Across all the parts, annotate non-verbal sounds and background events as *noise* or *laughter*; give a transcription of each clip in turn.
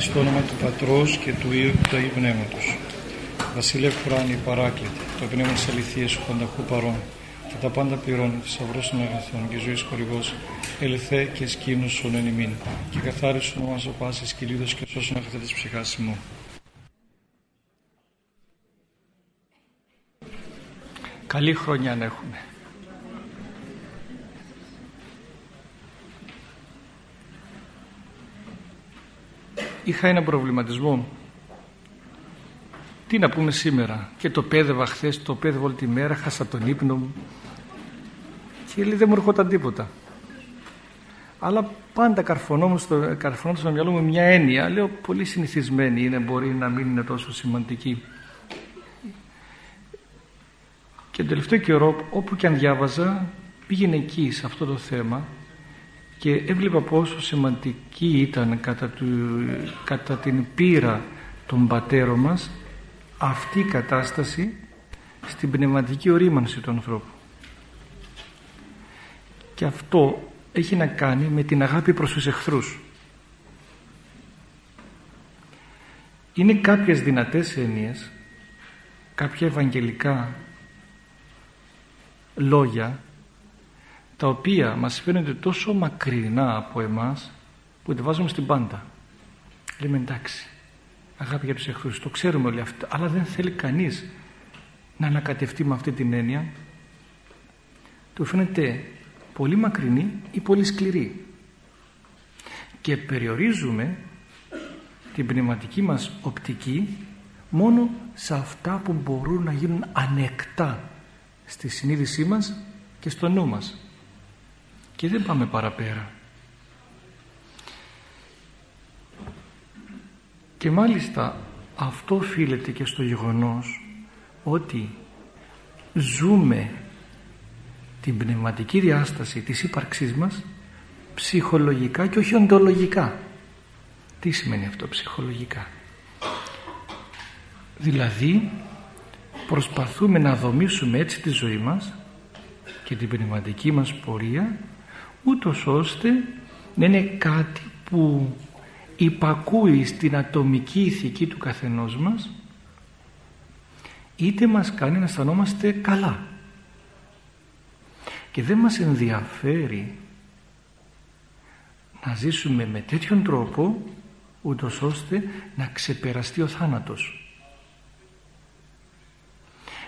στο όνομα του Πατρός και του Υιού και του Αγίου Πνεύματος. Βασίλευ Κουράνη, παράκλητε, το πνεύμα της αληθείας σου πανταχού παρών και τα πάντα πληρώνει, θησαυρός των αγαθών και ζωής χορηγός, ελθέ και σκήνωσον εν ημίν και καθάρισον μας ο πάσης κυλίδος και σώσον αγαθέ της ψυχάς μου. Καλή χρονιά να έχουμε. Είχα ένα προβληματισμό. Τι να πούμε σήμερα. Και το πέδευα χθες, το πέδευα όλη τη μέρα, χάσα τον ύπνο μου. Και λέει δεν μου έρχονταν τίποτα. Αλλά πάντα καρφωνόμουν στο, καρφωνόμουν στο μυαλό μου μια έννοια. Λέω πολύ συνηθισμένη είναι, μπορεί να μην είναι τόσο σημαντική. Και τον τελευταίο καιρό όπου και αν διάβαζα πήγαινε εκεί σε αυτό το θέμα και έβλεπα πόσο σημαντική ήταν κατά, του, κατά την πείρα των πατέρων μας αυτή η κατάσταση στην πνευματική ορίμανση του ανθρώπου. Και αυτό έχει να κάνει με την αγάπη προς τους εχθρούς. Είναι κάποιες δυνατές έννοιες, κάποια ευαγγελικά λόγια τα οποία μας φαίνονται τόσο μακρινά από εμάς που τα βάζουμε στην πάντα. Λέμε εντάξει, αγάπη για τους εχθρούς, το ξέρουμε όλοι αυτό, αλλά δεν θέλει κανείς να ανακατευτεί με αυτή την έννοια. Του φαίνεται πολύ μακρινή ή πολύ σκληρή. Και περιορίζουμε την πνευματική μας οπτική μόνο σε αυτά που μπορούν να γίνουν ανεκτά στη συνείδησή μας και στο νου μας και δεν πάμε παραπέρα. Και μάλιστα αυτό οφείλεται και στο γεγονός ότι ζούμε την πνευματική διάσταση της ύπαρξής μας ψυχολογικά και όχι οντολογικά. Τι σημαίνει αυτό ψυχολογικά; Δηλαδή προσπαθούμε να δομήσουμε έτσι τη ζωή μας και την πνευματική μας πορεία ούτως ωστε να είναι κάτι που υπακούει στην ατομική ηθική του καθενός μας είτε μας κάνει να αισθανόμαστε καλά. Και δεν μας ενδιαφέρει να ζήσουμε με τέτοιον τρόπο ούτως ώστε να ξεπεραστεί ο θάνατος.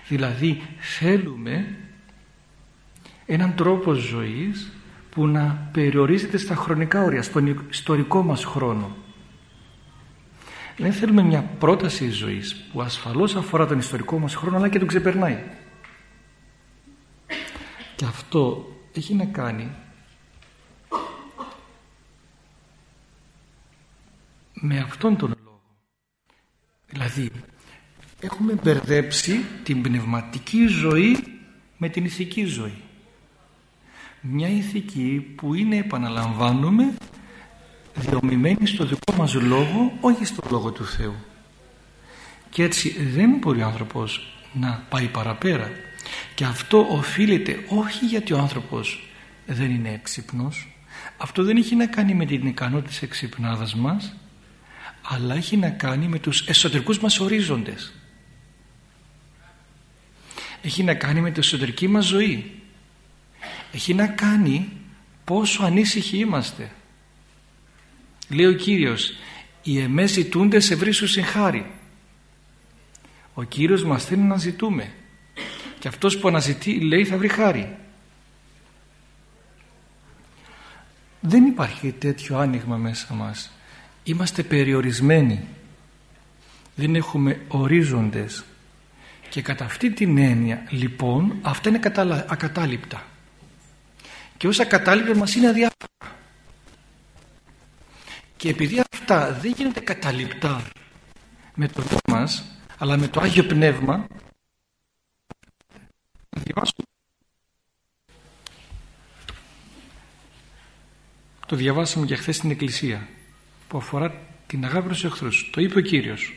Δηλαδή θέλουμε έναν τρόπο ζωής που να περιορίζεται στα χρονικά όρια, στον ιστορικό μας χρόνο. Δεν θέλουμε μια πρόταση ζωής που ασφαλώς αφορά τον ιστορικό μας χρόνο αλλά και τον ξεπερνάει. Και αυτό έχει να κάνει με αυτόν τον λόγο. Δηλαδή έχουμε μπερδέψει την πνευματική ζωή με την ηθική ζωή μια ηθική που είναι επαναλαμβάνουμε διομημένη στο δικό μας λόγο όχι στο λόγο του Θεού. Και έτσι δεν μπορεί ο άνθρωπος να πάει παραπέρα. Και αυτό οφείλεται όχι γιατί ο άνθρωπος δεν είναι έξυπνος. Αυτό δεν έχει να κάνει με την ικανότητα της εξυπνάδας μας αλλά έχει να κάνει με τους εσωτερικούς μας ορίζοντες. Έχει να κάνει με την εσωτερική μας ζωή έχει να κάνει πόσο ανήσυχοι είμαστε. Λέει ο Κύριος «Οι εμές ζητούντες σε βρίσκουσιν χάρη». Ο Κύριος μας θέλει να ζητούμε και αυτός που αναζητεί λέει θα βρει χάρη. Δεν υπάρχει τέτοιο άνοιγμα μέσα μας. Είμαστε περιορισμένοι. Δεν έχουμε ορίζοντες. Και κατά αυτή την έννοια λοιπόν αυτά είναι ακατάληπτα και όσα κατάλοιπε μας είναι αδιάφορα. Και επειδή αυτά δεν γίνονται καταληπτά με το δικό μας, αλλά με το Άγιο Πνεύμα, να διαβάσουμε. Το διαβάσαμε για χθες στην Εκκλησία, που αφορά την αγάπη προς εχθρούς. Το είπε ο Κύριος.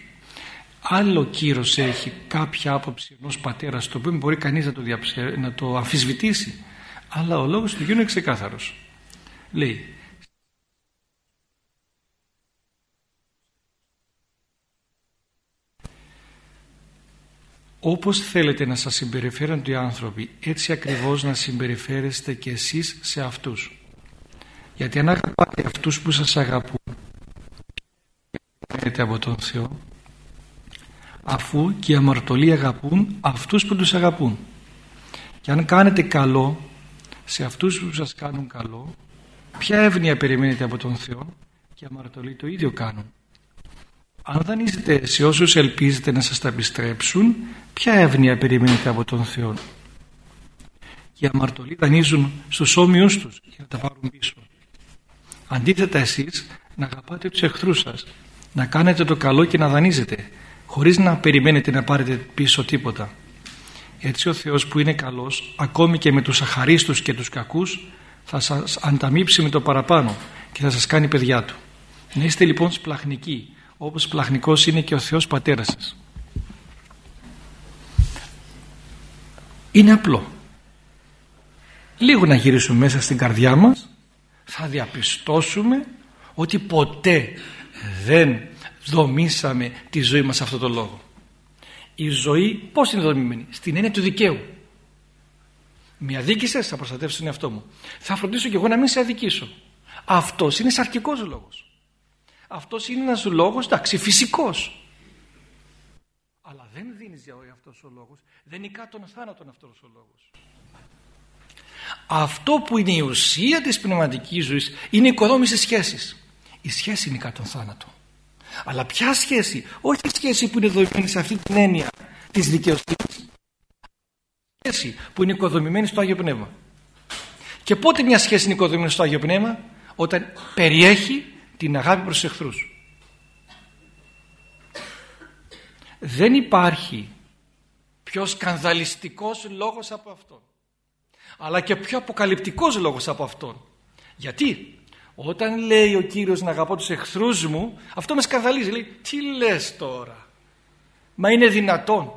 Άλλο κύρος έχει κάποια άποψη ενός πατέρα, το οποίο μπορεί κανείς να το, να το αμφισβητήσει αλλά ο λόγος του Γιού είναι ξεκάθαρος. Λέει, Όπως θέλετε να σας συμπεριφέρονται οι άνθρωποι, έτσι ακριβώς να συμπεριφέρεστε και εσείς σε αυτούς. Γιατί αν αγαπάτε αυτούς που σας αγαπούν, από τον Θεό, αφού και οι αμαρτωλοί αγαπούν αυτούς που τους αγαπούν. Και αν κάνετε καλό σε αυτούς που σας κάνουν καλό ποια εύνοια περιμένετε από τον Θεό και οι αμαρτωλοί το ίδιο κάνουν. Αν δανείζετε σε όσους ελπίζετε να σας τα επιστρέψουν ποια εύνοια περιμένετε από τον Θεό. Και οι αμαρτωλοί δανείζουν στους όμοιους τους για να τα πάρουν πίσω. Αντίθετα εσείς να αγαπάτε τους εχθρούς σας να κάνετε το καλό και να δανείζετε χωρίς να περιμένετε να πάρετε πίσω τίποτα έτσι ο Θεός που είναι καλός ακόμη και με τους αχαρίστους και τους κακούς θα σας ανταμείψει με το παραπάνω και θα σας κάνει παιδιά του. Να είστε λοιπόν σπλαχνικοί όπως πλαχνικός είναι και ο Θεός πατέρας σας. Είναι απλό. Λίγο να γυρίσουμε μέσα στην καρδιά μας θα διαπιστώσουμε ότι ποτέ δεν δομήσαμε τη ζωή μας σε αυτό το λόγο η ζωή πώς είναι δομημένη. Στην έννοια του δικαίου. Με αδίκησες θα προστατεύσω τον εαυτό μου. Θα φροντίσω και εγώ να μην σε αδικήσω. Αυτός είναι σαρκικός λόγος. Αυτός είναι ένας λόγος εντάξει φυσικός. Αλλά δεν δίνεις για αυτός ο λόγος. Δεν είναι κάτω τον θάνατον αυτός ο λόγος. Αυτό που είναι η ουσία της πνευματικής ζωής είναι η οικοδόμηση σχέσης. Η σχέση είναι κάτω τον θάνατο αλλά ποια σχέση όχι η σχέση που είναι δομημένη σε αυτή την έννοια της δικαιοσύνης. Σχέση που είναι οικοδομημένη στο Άγιο Πνεύμα. Και πότε μια σχέση είναι οικοδομημένη στο Άγιο Πνεύμα; Όταν περιέχει την αγάπη προς τους εχθρούς. Δεν υπάρχει πιο σκανδαλιστικός λόγος από αυτόν αλλά και πιο αποκαλυπτικός λόγος από αυτόν. Γιατί; Όταν λέει ο Κύριος να αγαπώ τους εχθρούς μου αυτό με σκανδαλίζει. Λέει τι λες τώρα; Μα είναι δυνατόν.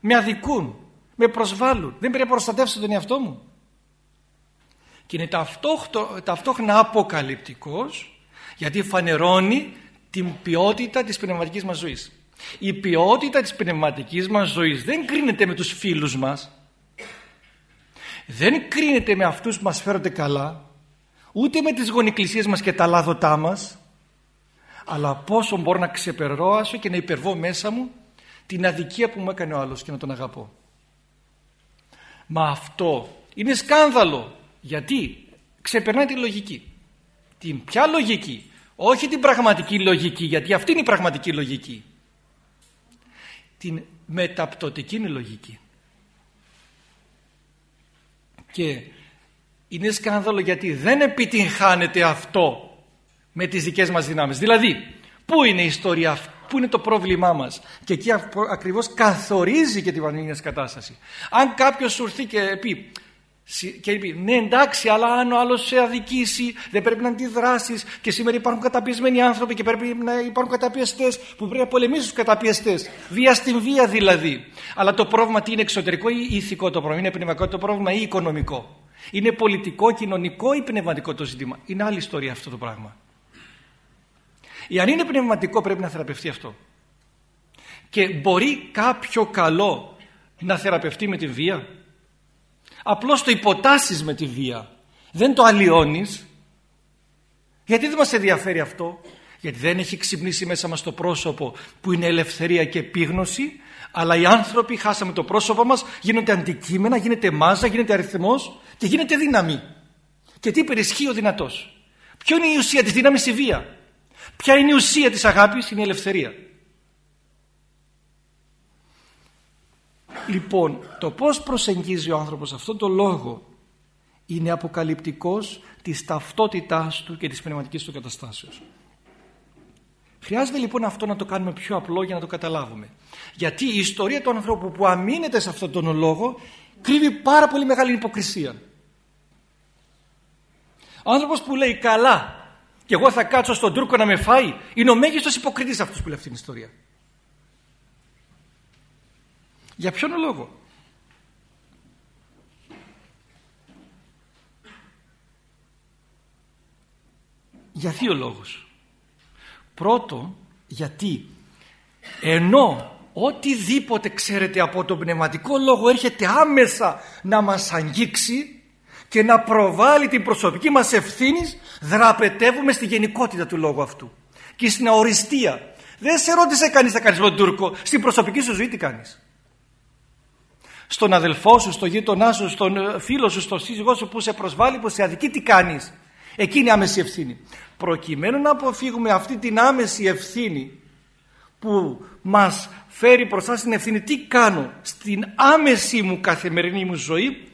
Με αδικούν με προσβάλλουν. Δεν πρέπει να προστατεύσω τον εαυτό μου και είναι ταυτόχρονα αποκαλυπτικός γιατί φανερώνει την ποιότητα της πνευματικής μας ζωής. Η ποιότητα της πνευματικής μας ζωής δεν κρίνεται με τους φίλους μας. Δεν κρίνεται με αυτούς που μας φέρονται καλά ούτε με τις γονικλησίες μας και τα λάδωτά μας αλλά πόσο μπορώ να ξεπερώσω και να υπερβώ μέσα μου την αδικία που μου έκανε ο άλλος και να τον αγαπώ. Μα αυτό είναι σκάνδαλο. Γιατί; Ξεπερνάει τη λογική. Την ποια λογική. Όχι την πραγματική λογική γιατί αυτή είναι η πραγματική λογική. Την μεταπτωτική λογική. Και είναι σκάνδαλο γιατί δεν επιτυγχάνεται αυτό με τις δικές μας δυνάμεις. Δηλαδή, πού είναι η ιστορία, πού είναι το πρόβλημά μας; Και εκεί ακριβώς καθορίζει και την πανελλήνια κατάσταση. Αν κάποιος σου έρθει και πει και είπε ναι εντάξει αλλά αν ο άλλος σε αδικήσει δεν πρέπει να αντιδράσεις και σήμερα υπάρχουν καταπιεσμένοι άνθρωποι και πρέπει να υπάρχουν καταπιεστές που πρέπει να πολεμήσουν τους καταπιεστές βία στην βία δηλαδή αλλά το πρόβλημα τι είναι εξωτερικό ή ηθικό το πρόβλημα; Είναι πνευματικό το πρόβλημα ή οικονομικό; Είναι πολιτικό, κοινωνικό ή πνευματικό το ζήτημα. Είναι άλλη ιστορία αυτό το πράγμα. Αν είναι πνευματικό πρέπει να θεραπευτεί αυτό. Και μπορεί κάποιο καλό να θεραπευτεί με τη βία; Απλώς το υποτάσσεις με τη βία. Δεν το αλλοιώνεις. Γιατί δεν μας ενδιαφέρει αυτό; Γιατί δεν έχει ξυπνήσει μέσα μας το πρόσωπο που είναι ελευθερία και επίγνωση αλλά οι άνθρωποι χάσαμε το πρόσωπο μας γίνονται αντικείμενα, γίνεται μάζα, γίνεται αριθμός και γίνεται δύναμη. Και τι υπερισχύει ο δυνατός ποιο είναι η ουσία της δύναμης η βία; Ποια είναι η ουσία της αγάπης; Είναι η ελευθερία. Λοιπόν, το πώς προσεγγίζει ο άνθρωπος αυτόν τον λόγο είναι αποκαλυπτικός της ταυτότητάς του και της πνευματικής του καταστάσεως. Χρειάζεται λοιπόν αυτό να το κάνουμε πιο απλό για να το καταλάβουμε. Γιατί η ιστορία του ανθρώπου που αμήνεται σε αυτόν τον λόγο κρύβει πάρα πολύ μεγάλη υποκρισία. Ο άνθρωπος που λέει καλά και εγώ θα κάτσω στον Τούρκο να με φάει είναι ο μέγιστος υποκριτής αυτός που λέει αυτή την ιστορία. Για ποιον λόγο; Για δύο λόγους. Πρώτο, γιατί ενώ οτιδήποτε ξέρετε από τον πνευματικό λόγο έρχεται άμεσα να μας αγγίξει και να προβάλλει την προσωπική μας ευθύνης δραπετεύουμε στη γενικότητα του λόγου αυτού και στην αοριστία δεν σε ρώτησε κανείς να κάνεις με τον Τούρκο στην προσωπική σου ζωή τι κάνεις στον αδελφό σου, στον γείτονά σου, στον ε, φίλο σου, στον σύζυγό σου που σε προσβάλλει, που σε αδικεί, τι κάνεις; Εκείνη η άμεση ευθύνη. Προκειμένου να αποφύγουμε αυτή την άμεση ευθύνη που μας φέρει μπροστά στην ευθύνη, τι κάνω στην άμεση μου καθημερινή μου ζωή,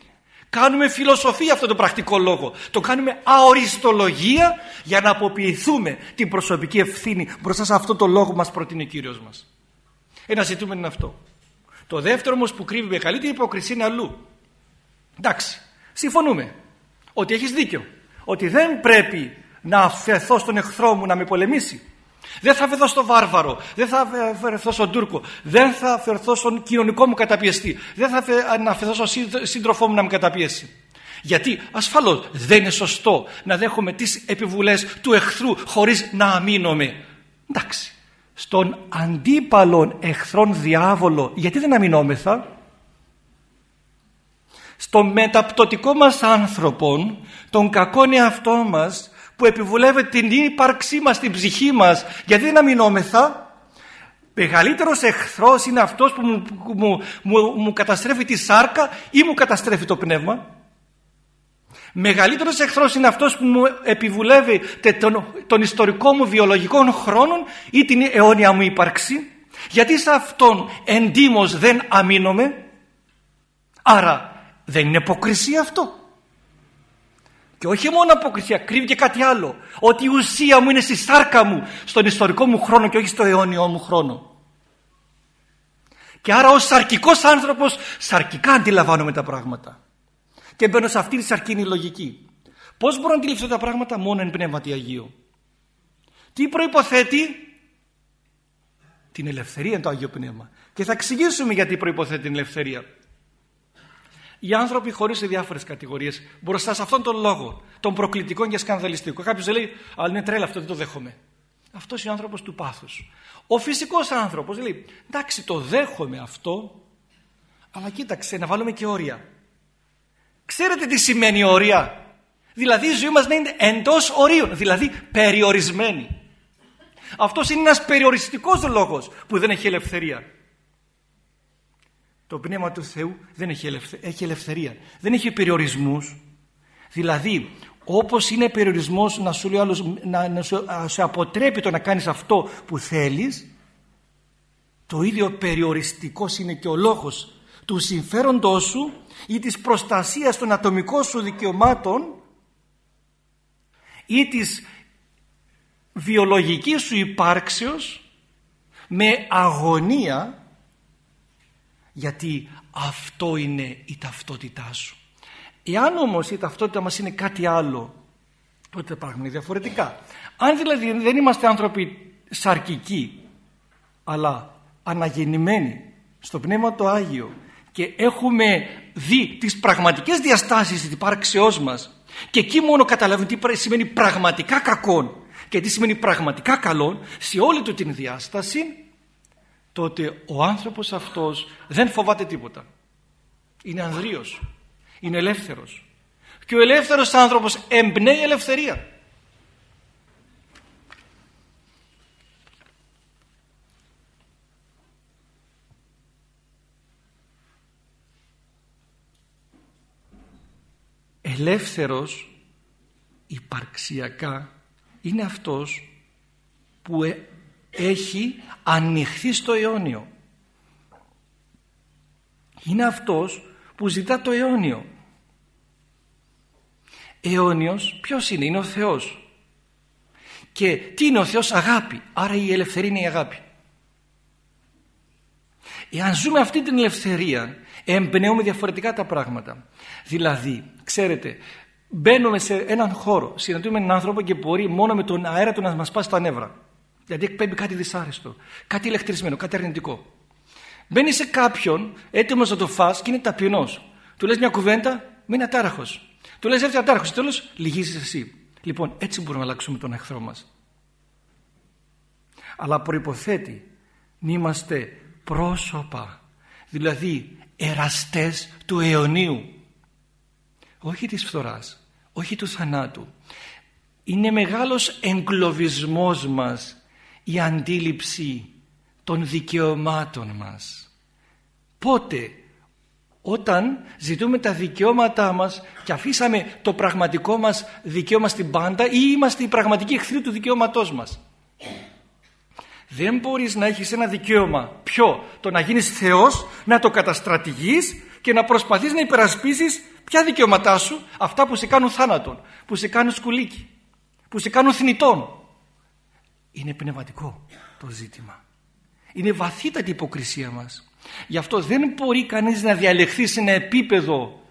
κάνουμε φιλοσοφία αυτό το πρακτικό λόγο. Το κάνουμε αοριστολογία για να αποποιηθούμε την προσωπική ευθύνη μπροστά σε αυτό το λόγο που μας προτείνει ο Κύριος μας. Ένα ζητούμενο είναι αυτό. Το δεύτερο όμως που κρύβει μεγαλύτερη υποκρισία είναι αλλού. Εντάξει, συμφωνούμε ότι έχεις δίκιο. Ότι δεν πρέπει να αφαιθώ στον εχθρό μου να με πολεμήσει. Δεν θα αφαιθώ στον βάρβαρο, δεν θα αφαιθώ στον Τούρκο, δεν θα αφαιθώ στον κοινωνικό μου καταπιεστή, δεν θα αφαιθώ στον σύντροφό μου να με καταπιέσει. Γιατί ασφαλώς δεν είναι σωστό να δέχομαι τις επιβουλές του εχθρού χωρίς να αμήνομαι. Εντάξει, στον αντίπαλον εχθρόν διάβολο γιατί δεν αμυνόμεθα; Στον μεταπτωτικό μας άνθρωπον τον κακόν εαυτό μας που επιβουλεύει την ύπαρξή μας την ψυχή μας γιατί δεν αμυνόμεθα. Μεγαλύτερος εχθρός είναι αυτός που μου, μου, μου, μου καταστρέφει τη σάρκα ή μου καταστρέφει το πνεύμα. Μεγαλύτερος εχθρός είναι αυτός που μου επιβουλεύει τον, τον ιστορικό μου βιολογικό χρόνο ή την αιώνια μου ύπαρξη. Γιατί σε αυτόν εντύμως δεν αμήνομαι. Άρα δεν είναι αποκρισία αυτό και όχι μόνο αποκρισία κρύβει και κάτι άλλο ότι η ουσία μου είναι στη σάρκα μου στον ιστορικό μου χρόνο και όχι στο αιώνιό μου χρόνο και άρα ως σαρκικός άνθρωπος σαρκικά αντιλαμβάνομαι τα πράγματα και μπαίνω σε αυτή τη σαρκίνη λογική. Πώς μπορώ να αντιληφθώ τα πράγματα μόνο εν πνεύματι Αγίου; Τι προϋποθέτει την ελευθερία το Άγιο Πνεύμα; Και θα εξηγήσουμε γιατί προϋποθέτει την ελευθερία. Οι άνθρωποι χωρίς διάφορες κατηγορίες μπροστά σε αυτόν τον λόγο, τον προκλητικό και σκανδαλιστικό. Κάποιος λέει, Αλλά είναι τρέλα αυτό, δεν το δέχομαι. Αυτός είναι ο άνθρωπος του πάθους. Ο φυσικός άνθρωπος λέει, Εντάξει, το δέχομαι αυτό, αλλά κοίταξε, να βάλουμε και όρια. Ξέρετε τι σημαίνει όρια; Δηλαδή η ζωή μας να είναι εντός ορίων, δηλαδή περιορισμένη. Αυτός είναι ένας περιοριστικός λόγος που δεν έχει ελευθερία. Το Πνεύμα του Θεού δεν έχει, ελευθερία, έχει ελευθερία. Δεν έχει περιορισμούς. Δηλαδή όπως είναι περιορισμός να σου λέει άλλος, να, να σου, σου αποτρέπει το να κάνεις αυτό που θέλεις το ίδιο περιοριστικός είναι και ο λόγος του συμφέροντός σου ή της προστασίας των ατομικών σου δικαιωμάτων ή της βιολογικής σου υπάρξεως με αγωνία γιατί αυτό είναι η ταυτότητά σου. Εάν όμως η ταυτότητα μας είναι κάτι άλλο τότε υπάρχουν διαφορετικά. Αν δηλαδή δεν είμαστε άνθρωποι σαρκικοί αλλά αναγεννημένοι στο Πνεύμα το Άγιο και έχουμε δει τις πραγματικές διαστάσεις της υπάρξεώς μας και εκεί μόνο καταλαβαίνουμε τι σημαίνει πραγματικά κακόν και τι σημαίνει πραγματικά καλόν σε όλη του την διάσταση τότε ο άνθρωπος αυτός δεν φοβάται τίποτα. Είναι ανδρείος, είναι ελεύθερος και ο ελεύθερος άνθρωπος εμπνέει ελευθερία. ελεύθερος υπαρξιακά είναι αυτός που ε, έχει ανοιχθεί στο αιώνιο. Είναι αυτός που ζητά το αιώνιο. Αιώνιος ποιος είναι, είναι ο Θεός. Και τι είναι ο Θεός; Αγάπη, άρα η ελευθερία είναι η αγάπη. Εάν ζούμε αυτή την ελευθερία εμπνέουμε διαφορετικά τα πράγματα. Δηλαδή, ξέρετε, μπαίνουμε σε έναν χώρο, συναντούμε έναν άνθρωπο και μπορεί μόνο με τον αέρα του να μας πάσει τα νεύρα. Γιατί εκπέμπει κάτι δυσάρεστο, κάτι ηλεκτρισμένο, κάτι αρνητικό. Μπαίνει σε κάποιον έτοιμος να το φας και είναι ταπεινός. Του λες μια κουβέντα, μείνει ατάραχος. Του λες έρθει ατάραχος, τέλος λυγίζεις εσύ. Λοιπόν, έτσι μπορούμε να αλλάξουμε τον εχθρό μας. Αλλά προποθέτει να είμαστε πρόσωπα δηλαδή εραστές του αιωνίου όχι της φθοράς όχι του θανάτου είναι μεγάλος εγκλωβισμός μας η αντίληψη των δικαιωμάτων μας. Πότε όταν ζητούμε τα δικαιώματά μας και αφήσαμε το πραγματικό μας δικαίωμα στην πάντα ή είμαστε οι πραγματικοί εχθροί του δικαιώματός μας. Δεν μπορείς να έχεις ένα δικαίωμα ποιο το να γίνεις Θεός να το καταστρατηγείς και να προσπαθείς να υπερασπίσεις ποια δικαιώματά σου αυτά που σε κάνουν θάνατον που σε κάνουν σκουλίκι που σε κάνουν θνητών είναι πνευματικό το ζήτημα. Είναι βαθύτατη η υποκρισία μας. Γι' αυτό δεν μπορεί κανείς να διαλεχθεί σε ένα επίπεδο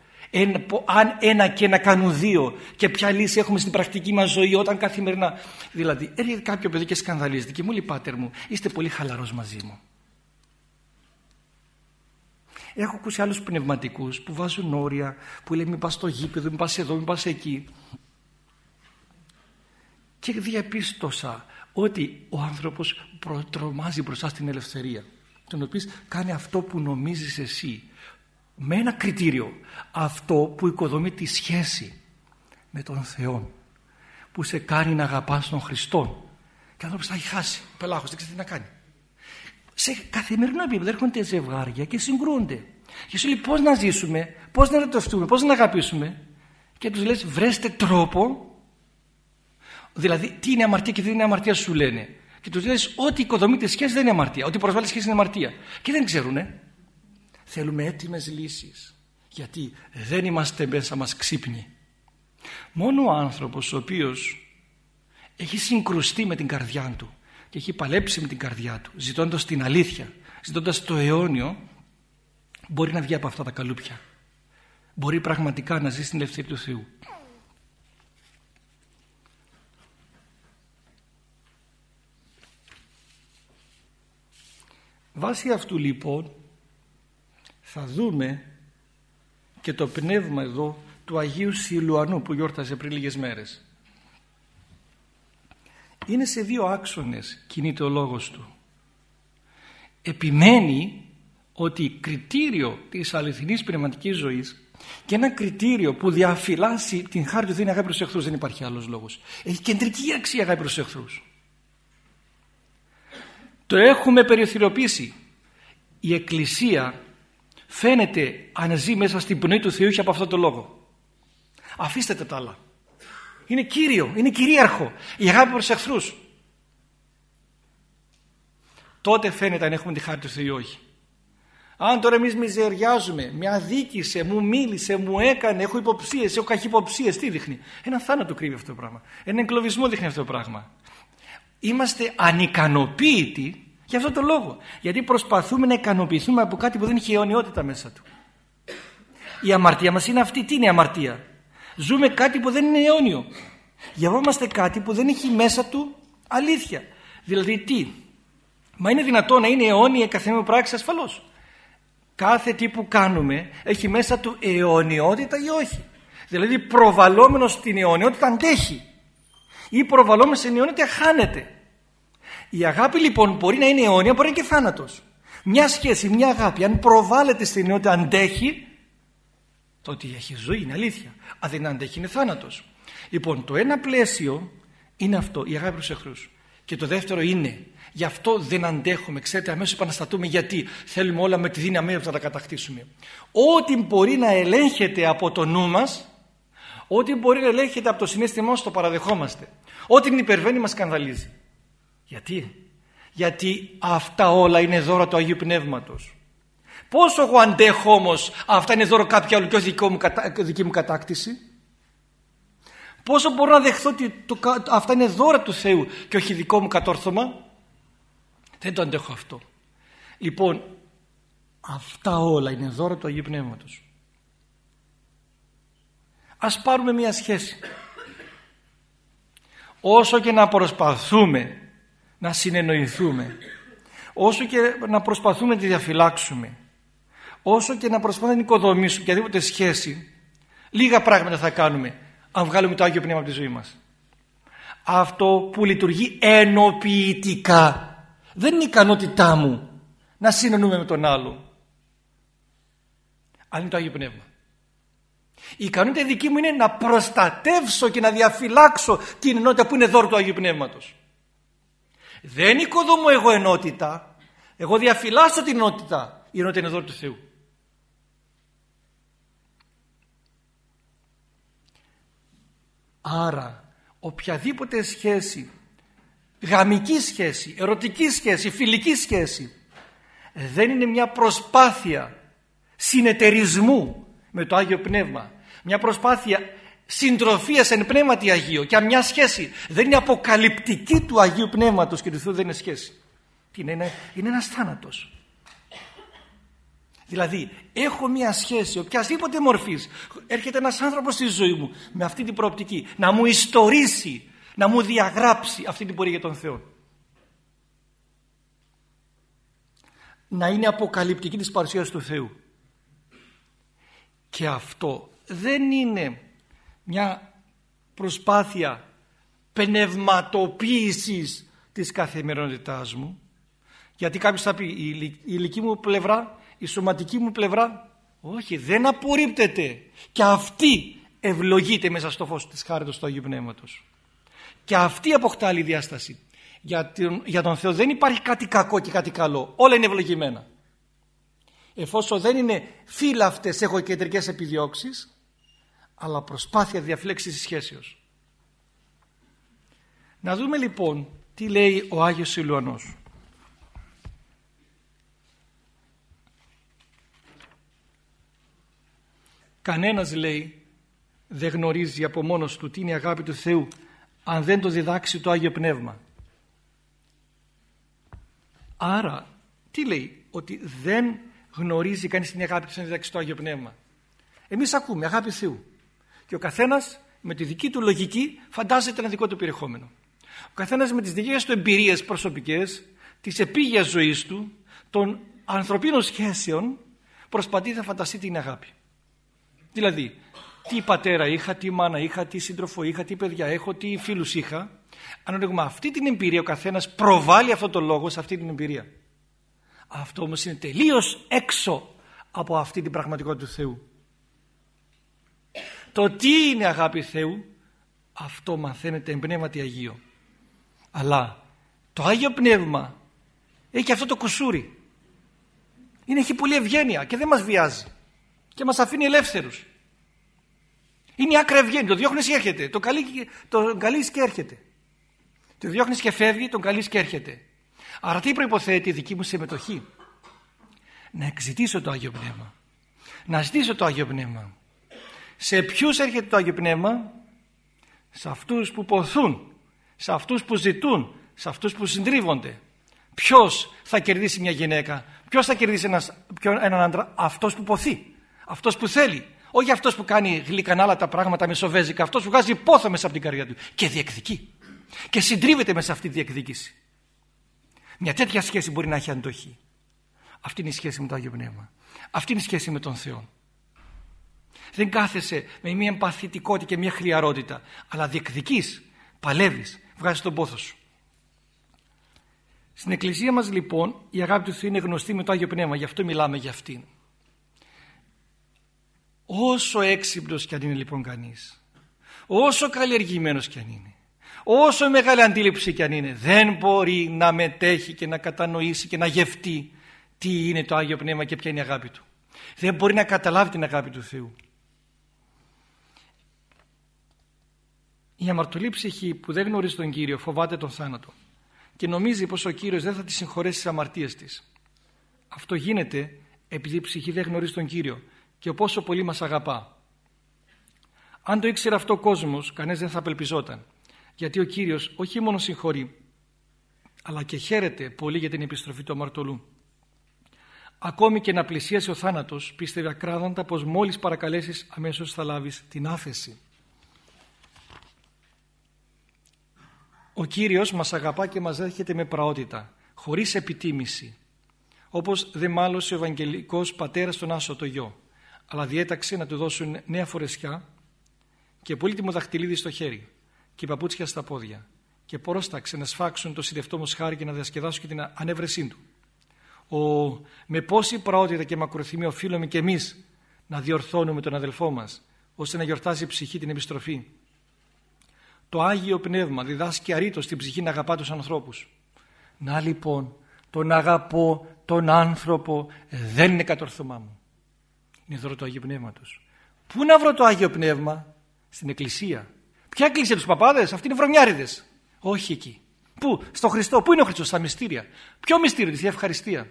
αν ένα και να κάνουν δύο. Και ποια λύση έχουμε στην πρακτική μας ζωή όταν καθημερινά δηλαδή έρχεται κάποιο παιδί και σκανδαλίζεται και μου λέει πάτερ μου είστε πολύ χαλαρός μαζί μου έχω ακούσει άλλους πνευματικούς που βάζουν όρια που λέει μην πας στο γήπεδο, μην πας εδώ, μην πας εκεί και διαπίστωσα ότι ο άνθρωπος τρομάζει μπροστά στην ελευθερία τον οποίος κάνει αυτό που νομίζεις εσύ με ένα κριτήριο αυτό που οικοδομεί τη σχέση με τον Θεό που σε κάνει να αγαπάς τον Χριστό. Και ο άνθρωπος θα έχει χάσει. Πελάχος δεν ξέρει τι να κάνει. Σε καθημερινό επίπεδο έρχονται ζευγάρια και συγκρούνται. Και σου λέει πώς να ζήσουμε πώς να ρωτευτούμε, πώς να αγαπήσουμε. Και τους λες βρέστε τρόπο δηλαδή τι είναι αμαρτία και τι είναι αμαρτία σου λένε και τους λες ό,τι οικοδομείται σχέσης δεν είναι αμαρτία ό,τι προσβάλλει σχέσης είναι αμαρτία και δεν ξέρουνε Θέλουμε έτοιμες λύσεις. Γιατί δεν είμαστε μέσα μας ξύπνοι. Μόνο ο άνθρωπος ο οποίος έχει συγκρουστεί με την καρδιά του και έχει παλέψει με την καρδιά του ζητώντας την αλήθεια, ζητώντας το αιώνιο μπορεί να βγει από αυτά τα καλούπια. Μπορεί πραγματικά να ζει στην ελευθερία του Θεού. Βάσει αυτού λοιπόν θα δούμε και το πνεύμα εδώ του Αγίου Σιλουανού που γιόρταζε πριν λίγες μέρες. Είναι σε δύο άξονες κινείται ο λόγος του. Επιμένει ότι κριτήριο της αληθινής πνευματικής ζωής και ένα κριτήριο που διαφυλάσσει την χάρη του δίνει αγάπη προς εχθρούς δεν υπάρχει άλλος λόγος. Έχει κεντρική αξία αγάπη προς εχθρούς. Το έχουμε περιοθυροποιήσει. Η Εκκλησία φαίνεται αν ζει μέσα στην πνοή του Θεού και από αυτό το λόγο. Αφήστε τα άλλα. Είναι κύριο, είναι κυρίαρχο. Η αγάπη προς εχθρούς. Τότε φαίνεται αν έχουμε τη χάρη του Θεού ή όχι. Αν τώρα εμείς μιζεριάζουμε, με αδίκησε, μου μίλησε, μου έκανε, έχω υποψίες, έχω καχυποψίες, τι δείχνει. Ένα θάνατο κρύβει αυτό το πράγμα. Ένα εγκλωβισμό δείχνει αυτό το πράγμα. Είμαστε ανικανοποίητοι για αυτό το λόγο. Γιατί προσπαθούμε να ικανοποιηθούμε από κάτι που δεν έχει αιωνιότητα μέσα του. Η αμαρτία μας είναι αυτή. Τι είναι η αμαρτία; Ζούμε κάτι που δεν είναι αιώνιο. Διαβόμαστε κάτι που δεν έχει μέσα του αλήθεια. Δηλαδή τι; Μα είναι δυνατό να είναι αιώνια η καθένα πράξη ασφαλώς; Κάθε τι που κάνουμε έχει μέσα του αιωνιότητα ή όχι; Δηλαδή προβαλόμενο στην αιωνιότητα αντέχει. Ή προβαλόμενος στην αιωνιότητα χάνεται. Η αγάπη λοιπόν μπορεί να είναι αιώνια, μπορεί να είναι και θάνατος. Μια σχέση, μια αγάπη, αν προβάλλεται στην αιώνια αντέχει, τότε έχει ζωή, είναι αλήθεια. Αν δεν αντέχει, είναι θάνατος. Λοιπόν, το ένα πλαίσιο είναι αυτό, η αγάπη προς εχθρούς. Και το δεύτερο είναι, γι' αυτό δεν αντέχουμε, ξέρετε, αμέσως επαναστατούμε γιατί θέλουμε όλα με τη δύναμή να τα κατακτήσουμε. Ό,τι μπορεί να ελέγχεται από το νου μας, ό,τι μπορεί να ελέγχεται από το συνέστημά μας, το παραδεχόμαστε. Ό,τι υπερβαίνει μας σκανδαλίζει. Γιατί; Γιατί αυτά όλα είναι δώρα του Αγίου Πνεύματος. Πόσο εγώ αντέχω όμως αυτά είναι δώρο κάποιου άλλου και όχι μου, δική μου κατάκτηση; Πόσο μπορώ να δεχθώ ότι το, αυτά είναι δώρα του Θεού και όχι δικό μου κατόρθωμα; Δεν το αντέχω αυτό. Λοιπόν, αυτά όλα είναι δώρα του Αγίου Πνεύματος. Ας πάρουμε μια σχέση. Όσο και να προσπαθούμε να συνεννοηθούμε όσο και να προσπαθούμε να τη διαφυλάξουμε όσο και να προσπαθούμε να οικοδομήσουμε οποιαδήποτε σχέση λίγα πράγματα θα κάνουμε αν βγάλουμε το Άγιο Πνεύμα από τη ζωή μας αυτό που λειτουργεί ενοποιητικά δεν είναι η ικανότητά μου να συνενούμε με τον άλλο. Αν είναι το Άγιο Πνεύμα. Η ικανότητα δική μου είναι να προστατεύσω και να διαφυλάξω την ενότητα που είναι δώρο του Αγίου Πνεύματος. Δεν οικοδομώ εγώ ενότητα. Εγώ διαφυλάσσω την ενότητα. Η ενότητα είναι δώρο του Θεού. Άρα οποιαδήποτε σχέση, γαμική σχέση, ερωτική σχέση, φιλική σχέση δεν είναι μια προσπάθεια συνεταιρισμού με το Άγιο Πνεύμα. Μια προσπάθεια συντροφίας εν πνεύματι Αγίου και αν μια σχέση δεν είναι αποκαλυπτική του Αγίου Πνεύματος και του Θεού δεν είναι σχέση. Είναι, είναι, είναι ένας θάνατος. Δηλαδή έχω μια σχέση οποιασδήποτε μορφής έρχεται ένας άνθρωπος στη ζωή μου με αυτή την προοπτική να μου ιστορίσει, να μου διαγράψει αυτή την πορεία για τον Θεό. Να είναι αποκαλυπτική της παρουσίας του Θεού. Και αυτό δεν είναι μια προσπάθεια πνευματοποίησης της καθημερινότητάς μου. Γιατί κάποιος θα πει η ηλική μου πλευρά, η σωματική μου πλευρά όχι δεν απορρίπτεται. Και αυτή ευλογείται μέσα στο φως της χάριτος του Αγίου Πνεύματος. Και αυτή αποκτά άλλη διάσταση. Για τον, για τον Θεό δεν υπάρχει κάτι κακό και κάτι καλό. Όλα είναι ευλογημένα. Εφόσον δεν είναι φύλαυτες εγωκεντρικές επιδιώξεις αλλά προσπάθεια διαφλέξης της σχέσεως. Να δούμε λοιπόν τι λέει ο Άγιος Σιλουανός. Κανένας λέει δεν γνωρίζει από μόνος του τι είναι η αγάπη του Θεού αν δεν το διδάξει το Άγιο Πνεύμα. Άρα τι λέει ότι δεν γνωρίζει κανείς την αγάπη του Θεού αν διδάξει το Άγιο Πνεύμα. Εμείς ακούμε αγάπη Θεού και ο καθένας με τη δική του λογική φαντάζεται ένα δικό του περιεχόμενο. Ο καθένας με τις δικές του εμπειρίες προσωπικές, της επίγειας ζωής του, των ανθρωπίνων σχέσεων προσπαθεί να φανταστεί την αγάπη. Δηλαδή, τι πατέρα είχα, τι μάνα είχα, τι σύντροφο είχα, τι παιδιά έχω, τι φίλους είχα. Αν αυτή την εμπειρία ο καθένας προβάλλει αυτό το λόγο σε αυτή την εμπειρία. Αυτό όμως είναι τελείως έξω από αυτή την πραγματικότητα του Θεού. Το τι είναι αγάπη Θεού αυτό μαθαίνεται εν πνεύματι Αγίο. Αλλά το Άγιο Πνεύμα έχει αυτό το κουσούρι. Είναι, έχει πολύ ευγένεια και δεν μας βιάζει. Και μας αφήνει ελεύθερους. Είναι η άκρα ευγένεια. Το διώχνεις και έρχεται. Το καλεί, το καλείς και έρχεται. Το διώχνεις και φεύγει, τον καλείς και έρχεται. Άρα τι προϋποθέτει η δική μου συμμετοχή; Να εξητήσω το Άγιο Πνεύμα. Να ζητήσω το Άγιο Πνεύμα. Σε ποιους έρχεται το Άγιο Πνεύμα; Σε αυτούς που ποθούν, σε αυτούς που ζητούν, σε αυτούς που συντρίβονται. Ποιος θα κερδίσει μια γυναίκα, ποιος θα κερδίσει ένας, έναν άντρα, αυτός που ποθεί, αυτός που θέλει. Όχι αυτός που κάνει γλυκανάλα τα πράγματα μεσοβέζικα, αυτός που βγάζει πόθο μέσα από την καρδιά του και διεκδικεί. Και συντρίβεται μέσα αυτή τη διεκδίκηση. Μια τέτοια σχέση μπορεί να έχει αντοχή. Αυτή είναι η σχέση με το Άγιο Πνεύμα. Αυτή είναι η σχέση με τον Θεό. Δεν κάθεσαι με μια εμπαθητικότητα και μια χλιαρότητα, αλλά διεκδικείς, παλεύεις, βγάζεις τον πόθο σου. Στην Εκκλησία μας λοιπόν η αγάπη του Θεού είναι γνωστή με το Άγιο Πνεύμα, γι' αυτό μιλάμε για αυτήν. Όσο έξυπνος κι αν είναι λοιπόν κανείς, όσο καλλιεργημένος κι αν είναι, όσο μεγάλη αντίληψη κι αν είναι, δεν μπορεί να μετέχει και να κατανοήσει και να γευτεί τι είναι το Άγιο Πνεύμα και ποια είναι η αγάπη του. Δεν μπορεί να καταλάβει την αγάπη του Θεού. Η αμαρτωλή ψυχή που δεν γνωρίζει τον Κύριο φοβάται τον θάνατο και νομίζει πως ο Κύριος δεν θα τη συγχωρέσει τις αμαρτίες της. Αυτό γίνεται επειδή η ψυχή δεν γνωρίζει τον Κύριο και πόσο πολύ μας αγαπά. Αν το ήξερε αυτό ο κόσμος, κανένας δεν θα απελπιζόταν. Γιατί ο Κύριος όχι μόνο συγχωρεί, αλλά και χαίρεται πολύ για την επιστροφή του αμαρτωλού. Ακόμη και να πλησίασε ο θάνατος, πίστευε ακράδαντα πως μόλις παρακαλέσεις αμέσως θα λάβεις την άφεση. Ο Κύριος μας αγαπά και μας δέχεται με πραότητα, χωρίς επιτίμηση. Όπως δεν μάλωσε ο Ευαγγελικός πατέρας τον Άσο το γιο, αλλά διέταξε να του δώσουν νέα φορεσιά και πολύτιμο δαχτυλίδι στο χέρι και παπούτσια στα πόδια και πρόσταξε να σφάξουν το συνδευτό μου σχάρι και να διασκεδάσουν και την ανέβρεσή του. ο, με πόση πραότητα και μακροθυμία οφείλουμε και εμείς να διορθώνουμε τον αδελφό μας ώστε να γιορτάζει η ψυχή την επιστροφή. Το Άγιο Πνεύμα διδάσκει αρήτως στην ψυχή να αγαπά τους ανθρώπους. Να λοιπόν, τον αγαπώ τον άνθρωπο δεν είναι κατορθωμά μου. Είναι δώρο του Αγίου Πνεύματος. Πού να βρω το Άγιο Πνεύμα; Στην Εκκλησία. Ποια Εκκλησία τους παπάδες; Αυτοί είναι βρωμιάριδες. Όχι εκεί. Πού; Στο Χριστό. Πού είναι ο Χριστός; Στα μυστήρια. Ποιο μυστήριο; Τη Θεία Ευχαριστία.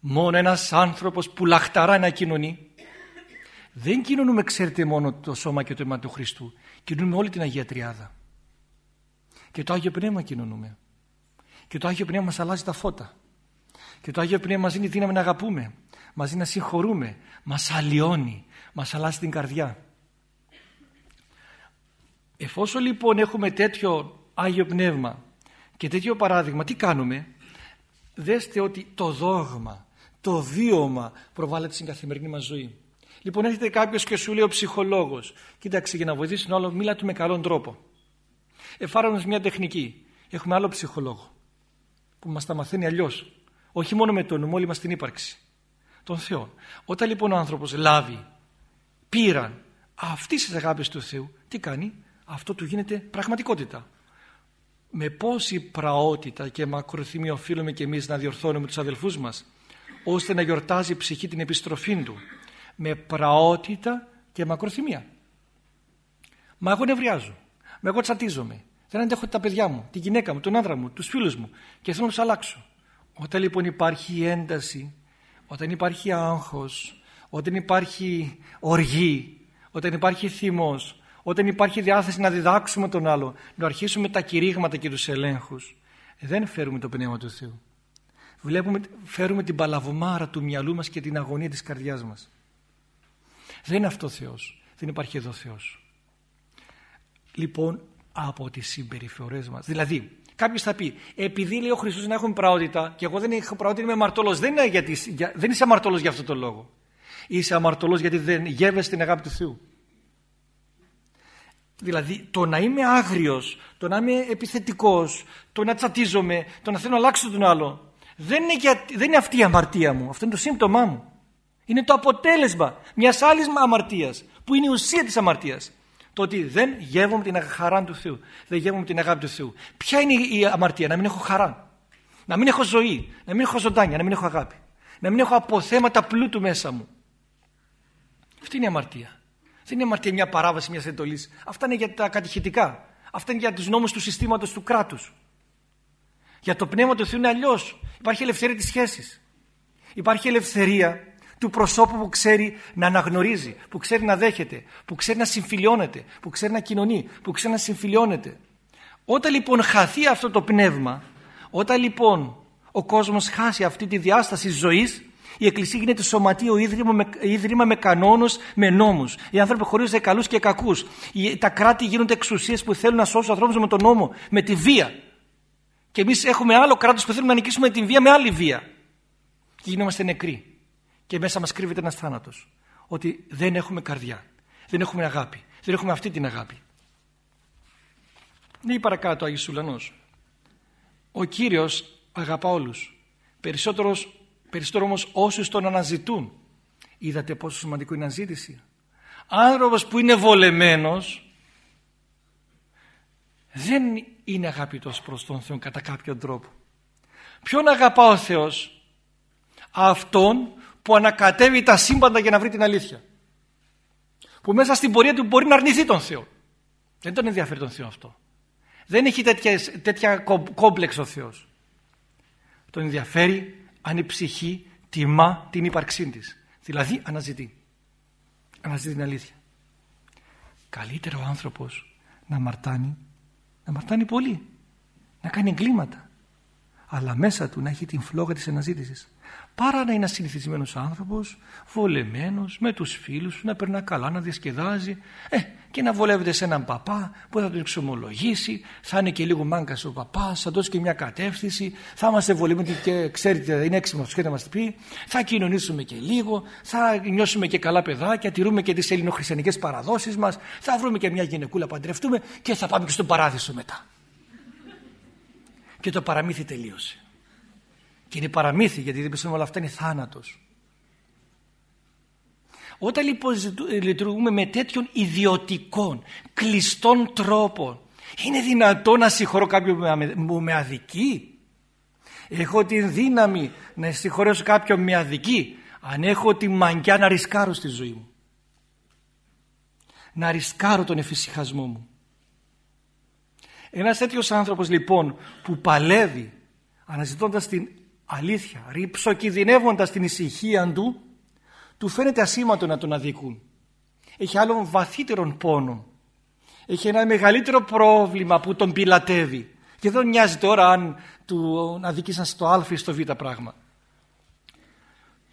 Μόνο ένας άνθρωπος που λαχταρά να κοινωνεί. Δεν κοινωνούμε ξέρετε μόνο το σώμα και το αίμα του Χριστού. Κοινωνούμε όλη την Αγία Τριάδα. Και το Άγιο Πνεύμα κοινωνούμε. Και το Άγιο Πνεύμα μας αλλάζει τα φώτα. Και το Άγιο Πνεύμα μας δίνει δύναμη να αγαπούμε. Μας δίνει να συγχωρούμε. Μας αλλοιώνει. Μας αλλάζει την καρδιά. Εφόσον λοιπόν έχουμε τέτοιο Άγιο Πνεύμα και τέτοιο παράδειγμα, τι κάνουμε; Δέστε ότι το δόγμα, το βίωμα προβάλλεται στην καθημερινή μας ζωή. Λοιπόν έρχεται κάποιος και σου λέει ο ψυχολόγος, κοίταξε για να βοηθήσεις τον άλλο, μίλα του με καλόν τρόπο. Εφάρμοζε μια τεχνική. Έχουμε άλλο ψυχολόγο που μας τα μαθαίνει αλλιώς. Όχι μόνο με τον νου, όλη μας την ύπαρξη. Τον Θεό. Όταν λοιπόν ο άνθρωπος λάβει πήραν αυτή τη αγάπης του Θεού, τι κάνει, αυτό του γίνεται πραγματικότητα. Με πόση πραότητα και μακροθυμία οφείλουμε και εμείς να διορθώνουμε τους αδελφούς μας, ώστε να γιορτάζει η ψυχή την επιστροφή του, με πραότητα και μακροθυμία. Μα εγώ νευριάζω, μα εγώ τσατίζομαι, δεν αντέχω τα παιδιά μου, τη γυναίκα μου, τον άντρα μου, τους φίλους μου και θέλω να τους αλλάξω. Όταν λοιπόν υπάρχει ένταση, όταν υπάρχει άγχος, όταν υπάρχει οργή, όταν υπάρχει θυμός, όταν υπάρχει διάθεση να διδάξουμε τον άλλο, να αρχίσουμε τα κηρύγματα και τους ελέγχους, δεν φέρουμε το Πνεύμα του Θεού. Βλέπουμε, φέρουμε την παλαβομάρα του μυαλού μας και την αγωνία της καρδιάς μας. Δεν είναι αυτό ο Θεός. Δεν υπάρχει εδώ Θεός. Λοιπόν, από τις συμπεριφορές μας. Δηλαδή, κάποιος θα πει, επειδή λέει ο Χριστός να έχουμε πραότητα και εγώ δεν έχω πραότητα, είμαι αμαρτωλός. Δεν, είναι γιατί, για, δεν είσαι αμαρτωλός για αυτό το λόγο. Είσαι αμαρτωλός γιατί δεν γεύεσαι την αγάπη του Θεού. Δηλαδή το να είμαι άγριος, το να είμαι επιθετικός, το να τσατίζομαι, το να θέλω να αλλάξω τον άλλο δεν είναι, για, δεν είναι αυτή η αμαρτία μου, αυτό είναι το σύμπτωμά μου. Είναι το αποτέλεσμα μιας άλλης αμαρτίας που είναι η ουσία της αμαρτίας. Το ότι δεν γεύομαι την χαρά του Θεού, δεν γεύομαι την αγάπη του Θεού. Ποια είναι η αμαρτία, να μην έχω χαρά, να μην έχω ζωή, να μην έχω ζωντάνια, να μην έχω αγάπη, να μην έχω αποθέματα πλούτου μέσα μου. Αυτή είναι η αμαρτία. Δεν είναι αμαρτία μια παράβαση μιας εντολής. Αυτά είναι για τα κατηχητικά. Αυτά είναι για τους νόμους του συστήματος του κράτους. Για το πνεύμα του Θεού είναι αλλιώς. Υπάρχει ελευθερία της σχέσης. Υπάρχει ελευθερία του προσώπου που ξέρει να αναγνωρίζει, που ξέρει να δέχεται, που ξέρει να συμφιλιώνεται, που ξέρει να κοινωνεί, που ξέρει να συμφιλιώνεται. Όταν λοιπόν χαθεί αυτό το πνεύμα, όταν λοιπόν ο κόσμος χάσει αυτή τη διάσταση ζωής, η Εκκλησία γίνεται σωματείο, ίδρυμα με, ίδρυμα με κανόνους, με νόμους. Οι άνθρωποι χωρίζονται καλούς και κακούς. Τα κράτη γίνονται εξουσίες που θέλουν να σώσουν ανθρώπους με τον νόμο, με τη βία. Και εμείς έχουμε άλλο κράτος που θέλουμε να νικήσουμε την βία με άλλη βία. Και γινόμαστε νεκροί. Και μέσα μας κρύβεται ένας θάνατος. Ότι δεν έχουμε καρδιά. Δεν έχουμε αγάπη. Δεν έχουμε αυτή την αγάπη. Ναι παρακάτω Άγιος Σουλανός. Ο Κύριος αγαπά όλους. Περισσότερος Περισσότερο όμως όσους τον αναζητούν. Είδατε πόσο σημαντικό είναι η αναζήτηση. Άνθρωπος που είναι βολεμένος δεν είναι αγαπητός προς τον Θεό κατά κάποιον τρόπο. Ποιον αγαπά ο Θεός; Αυτόν που ανακατεύει τα σύμπαντα για να βρει την αλήθεια. Που μέσα στην πορεία του μπορεί να αρνηθεί τον Θεό. Δεν τον ενδιαφέρει τον Θεό αυτό. Δεν έχει τέτοια, τέτοια κόμπλεξ ο Θεός. Τον ενδιαφέρει αν η ψυχή τιμά την ύπαρξή της. Δηλαδή αναζητεί. Αναζητεί την αλήθεια. Καλύτερο ο άνθρωπος να μαρτάνει, να μαρτάνει πολύ, να κάνει εγκλήματα. Αλλά μέσα του να έχει την φλόγα της αναζήτησης παρά να είναι ένα συνηθισμένος άνθρωπος, βολεμένος, με τους φίλους να περνά καλά, να διασκεδάζει ε, και να βολεύεται σε έναν παπά που θα τον εξομολογήσει, θα είναι και λίγο μάγκας ο παπάς, θα δώσει και μια κατεύθυνση, θα είμαστε βολεμένοι και ξέρετε είναι έξυπνο και να μας πει, θα κοινωνήσουμε και λίγο, θα νιώσουμε και καλά παιδάκια, τηρούμε και τις ελληνοχριστιανικές παραδόσεις μας, θα βρούμε και μια γυναικούλα παντρευτούμε και θα πάμε και στον παράδεισο μετά. Και το παραμύθι τελείωσε. Και είναι παραμύθι γιατί δεν πιστεύουμε όλα αυτά είναι θάνατος. Όταν λοιπόν λειτουργούμε με τέτοιον ιδιωτικών, κλειστών τρόπο, είναι δυνατό να συγχωρώ κάποιον που με αδικεί; Έχω την δύναμη να συγχωρέσω κάποιον με αδική αν έχω τη μαγκιά να ρισκάρω στη ζωή μου. Να ρισκάρω τον εφησυχασμό μου. Ένας τέτοιος άνθρωπος λοιπόν που παλεύει αναζητώντας την αλήθεια, ρυψοκινδυνεύοντας την ησυχία του, του φαίνεται ασήμαντο να τον αδικούν. Έχει άλλον βαθύτερον πόνο. Έχει ένα μεγαλύτερο πρόβλημα που τον πιλατεύει. Και δεν νοιάζει τώρα αν του αδικήσαν στο α ή στο β πράγμα.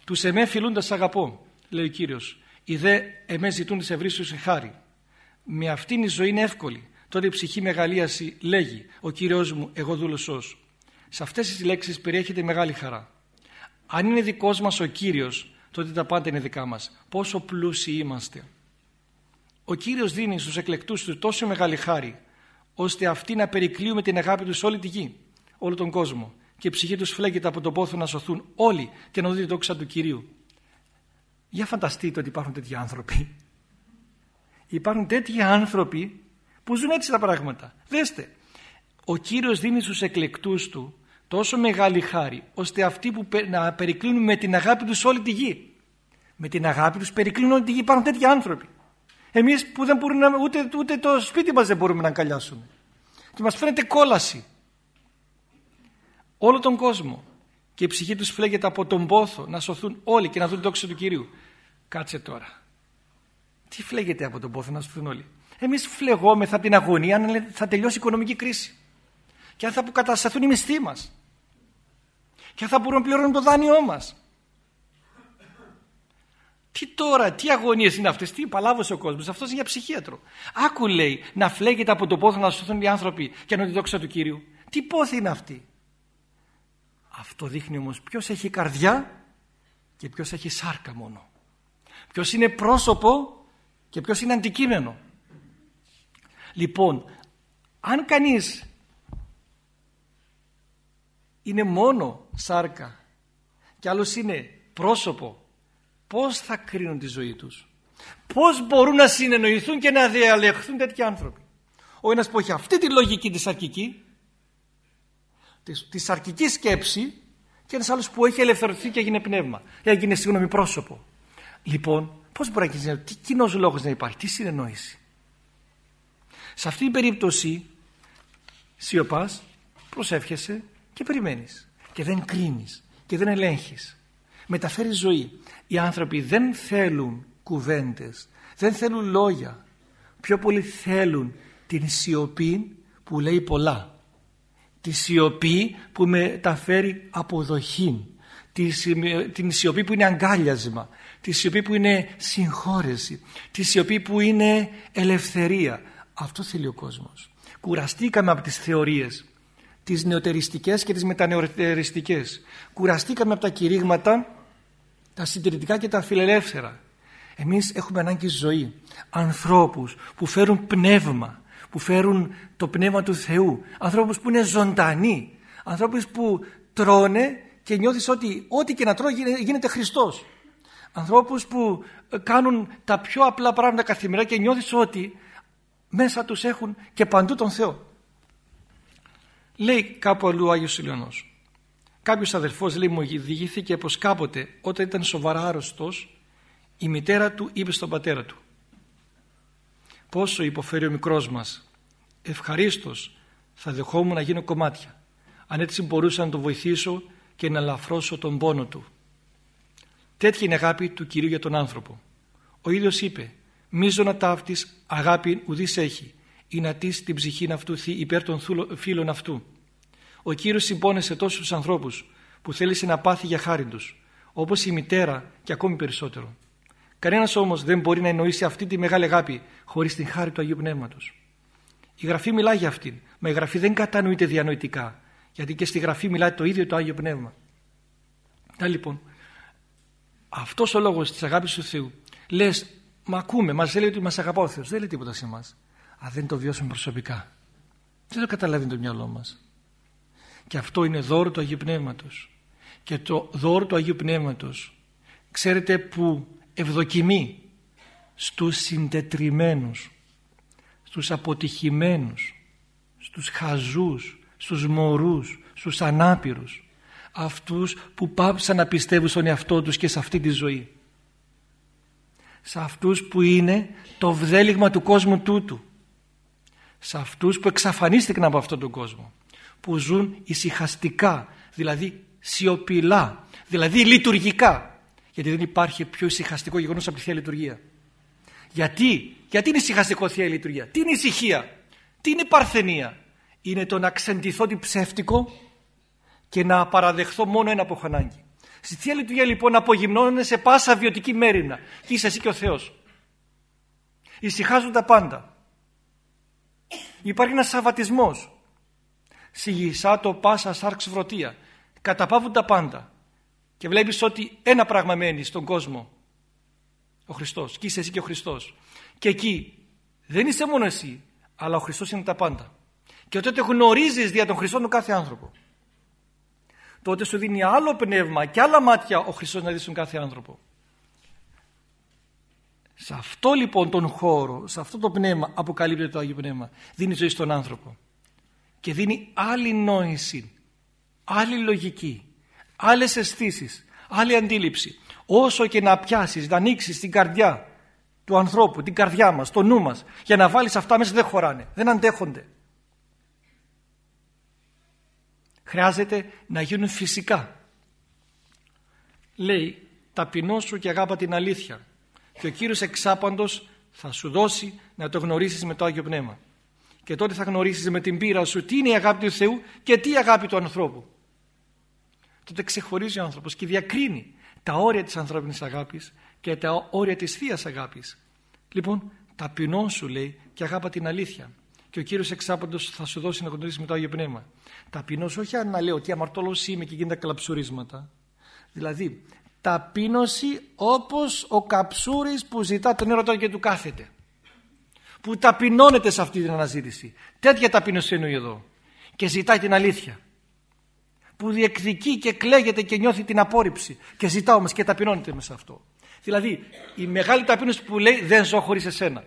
Τους εμέ φιλούντας αγαπώ, λέει ο Κύριος. Οι δε εμέ ζητούν της ευρύσεως σε χάρη. Με αυτήν η ζωή είναι εύκολη. Τότε η ψυχή μεγαλίαση λέγει «Ο Κύριος μου, εγώ δούλωσός». Σε αυτές τις λέξεις περιέχεται μεγάλη χαρά. Αν είναι δικός μας ο Κύριος, τότε τα πάντα είναι δικά μας. Πόσο πλούσιοι είμαστε. Ο Κύριος δίνει στους εκλεκτούς του τόσο μεγάλη χάρη, ώστε αυτοί να περικλείουν την αγάπη τους σε όλη τη γη, όλο τον κόσμο και η ψυχή τους φλέγεται από τον πόθο να σωθούν όλοι και να δουν τη δόξα του Κυρίου. Για φανταστείτε ότι υπάρχουν τέτοιοι άνθρωποι. Υπάρχουν τέτοιοι άνθρωποι που ζουν έτσι τα πράγματα. Δέστε, ο Κύριος δίνει στους εκλεκτούς του τόσο μεγάλη χάρη ώστε αυτοί που να περικλίνουν με την αγάπη τους όλη τη γη. Με την αγάπη τους περικλίνουν όλη τη γη. Υπάρχουν τέτοιοι άνθρωποι. Εμείς που δεν μπορούμε να, ούτε, ούτε το σπίτι μας δεν μπορούμε να αγκαλιάσουμε. Και μας φαίνεται κόλαση όλο τον κόσμο και η ψυχή τους φλέγεται από τον πόθο να σωθούν όλοι και να δουν δόξα του Κυρίου. Κάτσε τώρα. Τι φλέγεται από τον πόθο να σωθούν όλοι. Εμείς φλεγόμεθα από την αγωνία αν θα τελειώσει η οικονομική κρίση. Και αν θα αποκατασταθούν οι μισθοί μας. Και αν θα μπορούμε να πληρώνουμε το δάνειό μας. Τι τώρα, τι αγωνίες είναι αυτές, τι παλάβωσε ο κόσμος, αυτός είναι για ψυχίατρο. Άκου λέει να φλέγεται από τον πόθο να σωθούν οι άνθρωποι και να δει δόξα του Κύριου. Τι πόθη είναι αυτή; Αυτό δείχνει όμως ποιος έχει καρδιά και ποιος έχει σάρκα μόνο. Ποιος είναι πρόσωπο και ποιος είναι αντικείμενο. Λοιπόν, αν κανείς είναι μόνο σάρκα και άλλος είναι πρόσωπο, πώς θα κρίνουν τη ζωή τους; Πώς μπορούν να συνεννοηθούν και να διαλεχθούν τέτοιοι άνθρωποι; Ο ένας που έχει αυτή τη λογική τη σαρκική της σαρκικής σκέψη και ένας άλλος που έχει ελευθερωθεί και έγινε πνεύμα. Έγινε συγγνώμη πρόσωπο. Λοιπόν, πώς μπορεί να γίνει, τι κοινός λόγος να υπάρχει, τι συνεννόηση; Σε αυτή την περίπτωση σιωπάς, προσεύχεσαι και περιμένεις. Και δεν κρίνεις. Και δεν ελέγχεις. Μεταφέρεις ζωή. Οι άνθρωποι δεν θέλουν κουβέντες, δεν θέλουν λόγια. Πιο πολύ θέλουν την σιωπή που λέει πολλά. Τη σιωπή που μεταφέρει αποδοχή. Την σιωπή που είναι αγκάλιασμα. Τη σιωπή που είναι συγχώρεση. Τη σιωπή που είναι ελευθερία. Αυτό θέλει ο κόσμος. Κουραστήκαμε από τις θεωρίες τις νεοτεριστικές και τις μετανεοτεριστικές κουραστήκαμε από τα κηρύγματα τα συντηρητικά και τα φιλελεύθερα. Εμείς έχουμε ανάγκη ζωή. Ανθρώπους που φέρουν πνεύμα που φέρουν το Πνεύμα του Θεού, ανθρώπους που είναι ζωντανοί, ανθρώπους που τρώνε και νιώθεις ότι ό,τι και να τρώει γίνεται Χριστός. Ανθρώπους που ε, κάνουν τα πιο απλά πράγματα καθημερινά και νιώθεις ότι μέσα τους έχουν και παντού τον Θεό. Λέει κάπου αλλού ο Άγιος Ηλιονός. Κάποιος αδερφός λέει μου διηγήθηκε πως κάποτε όταν ήταν σοβαρά άρρωστος η μητέρα του είπε στον πατέρα του πόσο υποφέρει ο μικρός μας. Ευχαρίστως θα δεχόμουν να γίνω κομμάτια. Αν έτσι μπορούσα να τον βοηθήσω και να λαφρώσω τον πόνο του. Τέτοια είναι η αγάπη του Κυρίου για τον άνθρωπο. Ο ίδιος είπε «Μίζωνα ταύτης αγάπη ουδής έχει, ή να τεις την ψυχή αυτού θύ υπέρ των φίλων αυτού». Ο Κύριος συμπόνεσε τόσους ανθρώπους που θέλησε να πάθει για χάρη τους, όπως η μητέρα και ακόμη περισσότερο. Κανένας όμως δεν μπορεί να εννοήσει αυτή τη μεγάλη αγάπη χωρίς την χάρη του Αγίου Πνεύματος. Η γραφή μιλάει για αυτήν. Μα η γραφή δεν κατανοείται διανοητικά. Γιατί και στη γραφή μιλάει το ίδιο το Άγιο Πνεύμα. Να λοιπόν, αυτός ο λόγος της αγάπης του Θεού. Λες, μα ακούμε, μας λέει ότι μας αγαπά ο Θεός. Δεν λέει τίποτα σε εμάς. Αν δεν το βιώσουμε προσωπικά. Δεν το καταλαβαίνει το μυαλό μας. Και αυτό είναι δώρο του Αγίου Πνεύματος. και το δώρο του Αγίου Πνεύματος ξέρετε που ευδοκιμεί στους συντετριμένους στους αποτυχημένους στους χαζούς στους μωρούς στους ανάπηρους αυτούς που πάψαν να πιστεύουν στον εαυτό τους και σε αυτή τη ζωή. Σε αυτούς που είναι το βδέλιγμα του κόσμου τούτου. Σε αυτούς που εξαφανίστηκαν από αυτόν τον κόσμο που ζουν ησυχαστικά δηλαδή σιωπηλά δηλαδή λειτουργικά. Γιατί δεν υπάρχει πιο ησυχαστικό γεγονός από τη Θεία Λειτουργία. Γιατί, γιατί είναι ησυχαστικό Θεία Λειτουργία; Τι είναι ησυχία, τι είναι παρθενία; Είναι το να ξεντηθώ την ψεύτικο και να παραδεχθώ μόνο ένα που έχω ανάγκη. Στη Θεία Λειτουργία λοιπόν απογυμνώνεται σε πάσα βιωτική μέρινα και είσαι εσύ και ο Θεός. Ησυχάζουν τα πάντα. Υπάρχει ένας σαβατισμός σιγησά το πάσα σάρξ βρωτεία καταπάβουν τα πάντα. Και βλέπεις ότι ένα πράγμα μένει στον κόσμο. Ο Χριστός. Και είσαι εσύ και ο Χριστός. Και εκεί δεν είσαι μόνο εσύ αλλά ο Χριστός είναι τα πάντα. Και τότε γνωρίζεις δια τον Χριστό τον κάθε άνθρωπο. Τότε σου δίνει άλλο πνεύμα και άλλα μάτια ο Χριστός να δει στον κάθε άνθρωπο. Σε αυτό λοιπόν τον χώρο, σε αυτό το πνεύμα αποκαλύπτεται το Άγιο Πνεύμα. Δίνει ζωή στον άνθρωπο. Και δίνει άλλη νόηση, άλλη λογική, άλλες αισθήσεις, άλλη αντίληψη. Όσο και να πιάσεις, να ανοίξεις την καρδιά του ανθρώπου, την καρδιά μας, το νου μας, για να βάλεις αυτά μέσα δεν χωράνε, δεν αντέχονται. Χρειάζεται να γίνουν φυσικά. Λέει, ταπεινώσου και αγάπα την αλήθεια και ο Κύριος εξάπαντος θα σου δώσει να το γνωρίσεις με το Άγιο Πνεύμα. Και τότε θα γνωρίσεις με την πείρα σου τι είναι η αγάπη του Θεού και τι η αγάπη του ανθρώπου. Τότε ξεχωρίζει ο άνθρωπος και διακρίνει τα όρια της ανθρώπινης αγάπης και τα όρια της θείας αγάπης. Λοιπόν, ταπεινώ σου λέει και αγάπα την αλήθεια. Και ο Κύριος εξάπαντος θα σου δώσει να γνωρίσεις με το Άγιο Πνεύμα. Ταπεινώς όχι αν να λέω ότι αμαρτώλος είμαι και γίνεται καλαψουρίσματα. Δηλαδή ταπείνωση όπως ο καψούρης που ζητά τον έρωτα και του κάθεται που ταπεινώνεται σε αυτή την αναζήτηση. Τέτοια ταπείνωση εννοεί εδώ. Και ζητάει την αλήθεια. Που διεκδικεί και κλαίγεται και νιώθει την απόρριψη. Και ζητά όμως και ταπεινώνεται μέσα αυτό. Δηλαδή η μεγάλη ταπείνωση που λέει δεν ζω χωρίς εσένα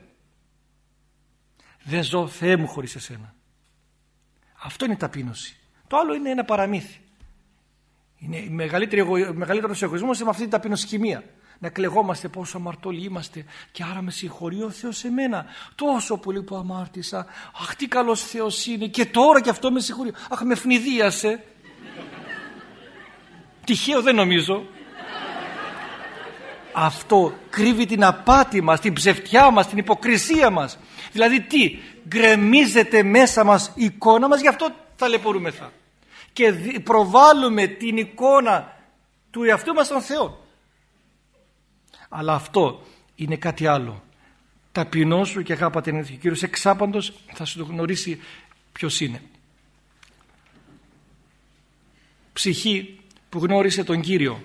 δεν ζω Θεέ μου χωρίς εσένα αυτό είναι η ταπείνωση. Το άλλο είναι ένα παραμύθι. Είναι η μεγαλύτερη, μεγαλύτερος εγωισμός είναι με αυτή την ταπεινοσχημία. Να κλεγόμαστε πόσο αμαρτωλοί είμαστε και άρα με συγχωρεί ο Θεός σε μένα. Τόσο πολύ που αμάρτησα. Αχ τι καλός Θεός είναι και τώρα και αυτό με συγχωρεί. Αχ με φνηδίασε. Τυχαίο δεν νομίζω. Αυτό κρύβει την απάτη μας, την ψευτιά μας, την υποκρισία μας. Δηλαδή τι, γκρεμίζεται μέσα μας η εικόνα μας, γι' αυτό ταλαιπωρούμεθα και προβάλλουμε την εικόνα του εαυτού μας στον Θεό. Αλλά αυτό είναι κάτι άλλο. Ταπεινό σου και αγάπα την ο Κύριος εξάπαντος θα σου το γνωρίσει ποιος είναι. Ψυχή που γνώρισε τον Κύριο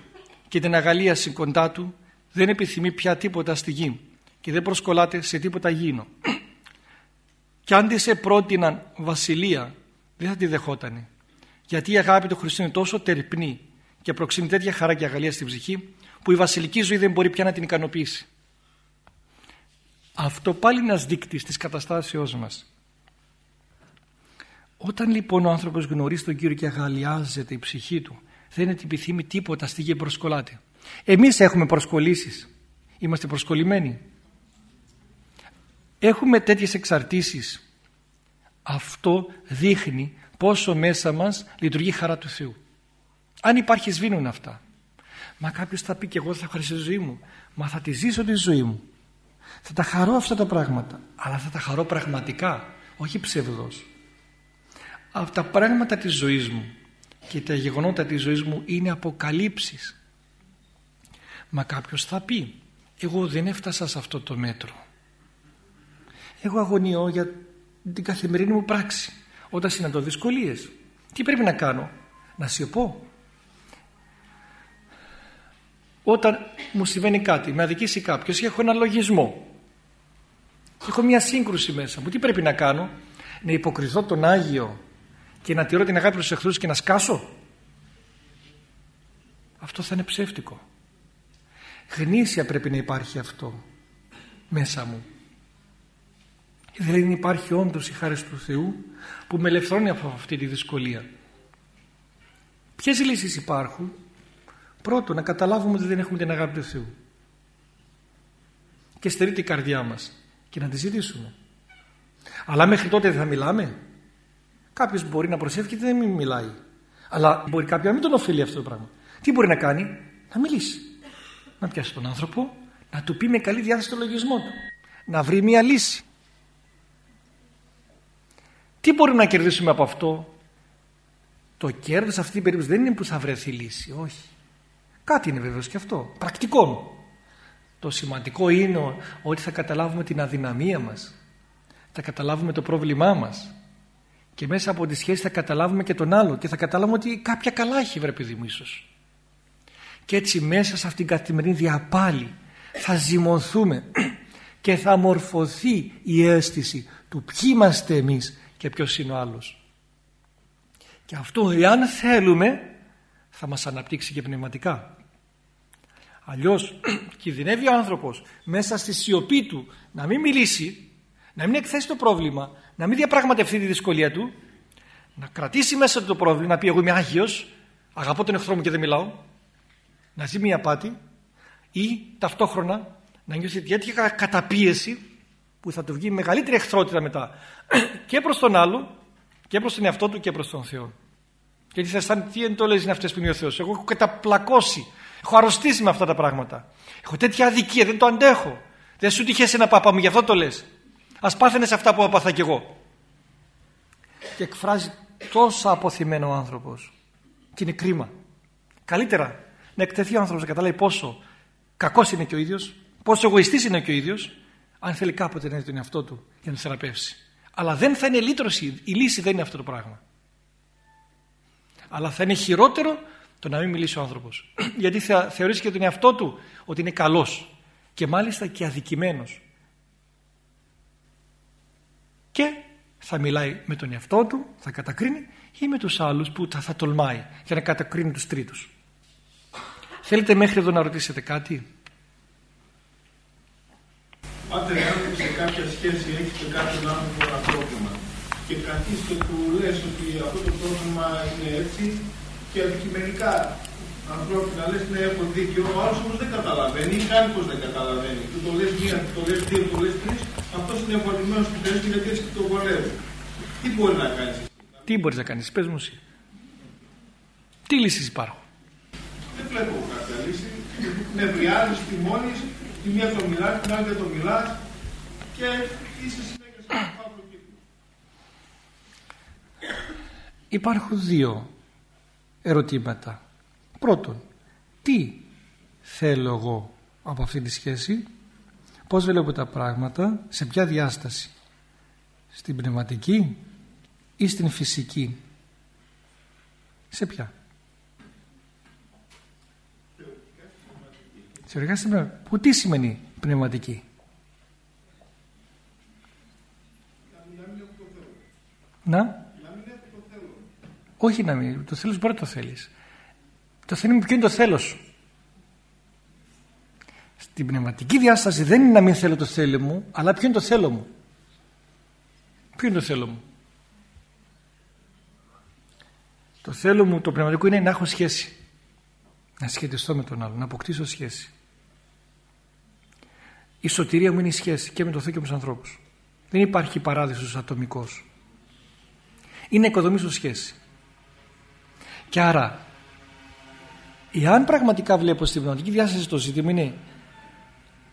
και την αγαλίαση κοντά του δεν επιθυμεί πια τίποτα στη γη και δεν προσκολάται σε τίποτα γήινο. Κι αν της σε πρότειναν βασιλεία δεν θα τη δεχότανε γιατί η αγάπη του Χριστού είναι τόσο τερπνή και προξύνει τέτοια χαρά και αγαλία στην ψυχή που η βασιλική ζωή δεν μπορεί πια να την ικανοποιήσει. Αυτό πάλι είναι ένας δείκτης της καταστάσεώς μας. Όταν λοιπόν ο άνθρωπος γνωρίζει τον Κύριο και αγαλιάζεται η ψυχή του δεν είναι επιθύμη τίποτα στη γη προσκολάται. Εμείς έχουμε προσκολήσεις. Είμαστε προσκολλημένοι. Έχουμε τέτοιες εξαρτήσεις. Αυτό δείχνει πόσο μέσα μας λειτουργεί η χαρά του Θεού. Αν υπάρχει σβήνουν αυτά. Μα κάποιος θα πει και εγώ θα χαρίσω τη ζωή μου. Μα θα τη ζήσω τη ζωή μου. Θα τα χαρώ αυτά τα πράγματα. Αλλά θα τα χαρώ πραγματικά. Όχι ψευδός. Αυτά τα πράγματα της ζωής μου και τα γεγονότα της ζωής μου είναι αποκαλύψεις. Μα κάποιος θα πει εγώ δεν έφτασα σε αυτό το μέτρο. Εγώ αγωνιώ για την καθημερινή μου πράξη όταν συναντώ δυσκολίες. Τι πρέπει να κάνω, να σιωπώ. Όταν μου συμβαίνει κάτι, με αδικήσει κάποιος και έχω ένα λογισμό. Έχω μια σύγκρουση μέσα μου. Τι πρέπει να κάνω, να υποκριθώ τον Άγιο και να τηρώ την αγάπη τους εχθρούς και να σκάσω; αυτό θα είναι ψεύτικο γνήσια πρέπει να υπάρχει αυτό μέσα μου δηλαδή υπάρχει όντως η χάρη του Θεού που με ελευθερώνει από αυτή τη δυσκολία ποιες λύσεις υπάρχουν; Πρώτον να καταλάβουμε ότι δεν έχουμε την αγάπη του Θεού. Και στερεί την καρδιά μας και να τη ζητήσουμε. Αλλά μέχρι τότε δεν θα μιλάμε. Κάποιος μπορεί να προσεύει και δεν μιλάει. Αλλά μπορεί κάποιο να μην τον ωφελεί αυτό το πράγμα. Τι μπορεί να κάνει; Να μιλήσει. Να πιάσει τον άνθρωπο να του πει με καλή διάθεση το λογισμό του. Να βρει μια λύση. Τι μπορούμε να κερδίσουμε από αυτό; Το κέρδος αυτή την περίπτωση δεν είναι που θα βρεθεί λύση. Όχι κάτι είναι βέβαιος και αυτό. Πρακτικό το σημαντικό είναι ότι θα καταλάβουμε την αδυναμία μας. Θα καταλάβουμε το πρόβλημά μας. Και μέσα από τη σχέση θα καταλάβουμε και τον άλλο και θα καταλάβουμε ότι κάποια καλά έχει βρε παιδί μου ίσως. Και έτσι μέσα σε αυτήν την καθημερινή διαπάλη θα ζυμωθούμε *clears throat* και θα μορφωθεί η αίσθηση του ποιοι είμαστε εμείς και ποιος είναι ο άλλος. Και αυτό εάν θέλουμε θα μας αναπτύξει και πνευματικά. Αλλιώς κινδυνεύει ο άνθρωπος μέσα στη σιωπή του να μην μιλήσει, να μην εκθέσει το πρόβλημα, να μην διαπραγματευτεί τη δυσκολία του, να κρατήσει μέσα το πρόβλημα, να πει εγώ είμαι άγιος, αγαπώ τον εχθρό μου και δεν μιλάω να ζει μια απάτη ή ταυτόχρονα να νιώσει τέτοια καταπίεση που θα του βγει μεγαλύτερη εχθρότητα μετά *clears throat* και προς τον άλλο και προς τον εαυτό του και προς τον Θεό. Γιατί θα αισθάνεται τι εντολές είναι αυτές που είναι ο Θεός. Εγώ έχω καταπλακώσει, έχω αρρωστήσει με αυτά τα πράγματα. Έχω τέτοια αδικία, δεν το αντέχω. Δεν σου τυχαίνει ένα πάπα μου, γι' αυτό το λες. Ας πάθαινες αυτά που έπαθα κι εγώ. Και εκφράζει τόσο αποθυμένο ο άνθρωπος. Και είναι κρίμα. Καλύτερα να εκτεθεί ο άνθρωπος να καταλάβει πόσο κακός είναι και ο ίδιος, πόσο εγωιστής είναι και ο ίδιος, αν θέλει κάποτε να δει τον εαυτό του για να θεραπεύσει. Αλλά δεν θα είναι λύτρωση, η λύση δεν είναι αυτό το πράγμα. Αλλά θα είναι χειρότερο το να μην μιλήσει ο άνθρωπος. *clears throat* Γιατί θα θεωρήσει και τον εαυτό του ότι είναι καλός και μάλιστα και αδικημένος. Και θα μιλάει με τον εαυτό του, θα κατακρίνει ή με τους άλλους που θα, θα τολμάει για να κατακρίνει τους τρίτους. Θέλετε μέχρι εδώ να ρωτήσετε κάτι; Πάτε εάν σε κάποια σχέση έχει με κάποιον άνθρωπο ένα πρόβλημα και καθίστε που λες ότι αυτό το πρόβλημα είναι έτσι και αντικειμενικά ανθρώπινα λες ναι έχω δίκιο, ο άλλος όμως δεν καταλαβαίνει ή κάνει πως δεν καταλαβαίνει. Του το λες μία, του το λες δύο, του το λες τρεις, αυτός είναι εμβολημένος που θέλει και γιατί έτσι και το βολεύει. Τι μπορεί να κάνεις. Τι μπορείς να κάνεις, πες μου εσύ. Τι λύσεις υπάρχουν; Δεν βλέπω κάποια λύση. Νευριάζεις, τιμώνεις, τη μία το μιλάς, την άλλη δεν το μιλάς και είσαι συνέχεια σε ένα παύλο κύκλο. Υπάρχουν δύο ερωτήματα. Πρώτον, τι θέλω εγώ από αυτή τη σχέση, πώς βλέπω τα πράγματα, σε ποια διάσταση, στην πνευματική ή στην φυσική, σε ποια; Θεωρητικά στην Που τι σημαίνει πνευματική; Να. Όχι να μην. Το θέλεις μπορεί να το θέλεις. Το θέμα είναι ποιο είναι το θέλος σου; Στην πνευματική διάσταση δεν είναι να μην θέλω το θέλει μου, αλλά ποιο είναι το θέλω μου; Ποιο είναι το θέλω μου; Το θέλω μου το πνευματικό είναι να έχω σχέση. Να σχετιστώ με τον άλλο, να αποκτήσω σχέση. Η σωτηρία μου είναι η σχέση και με το Θεό και με τους ανθρώπους. Δεν υπάρχει παράδεισος ατομικός. Είναι οικοδομήσω σχέση. Και άρα, εάν πραγματικά βλέπω στην πνευματική διάσταση το ζήτημα είναι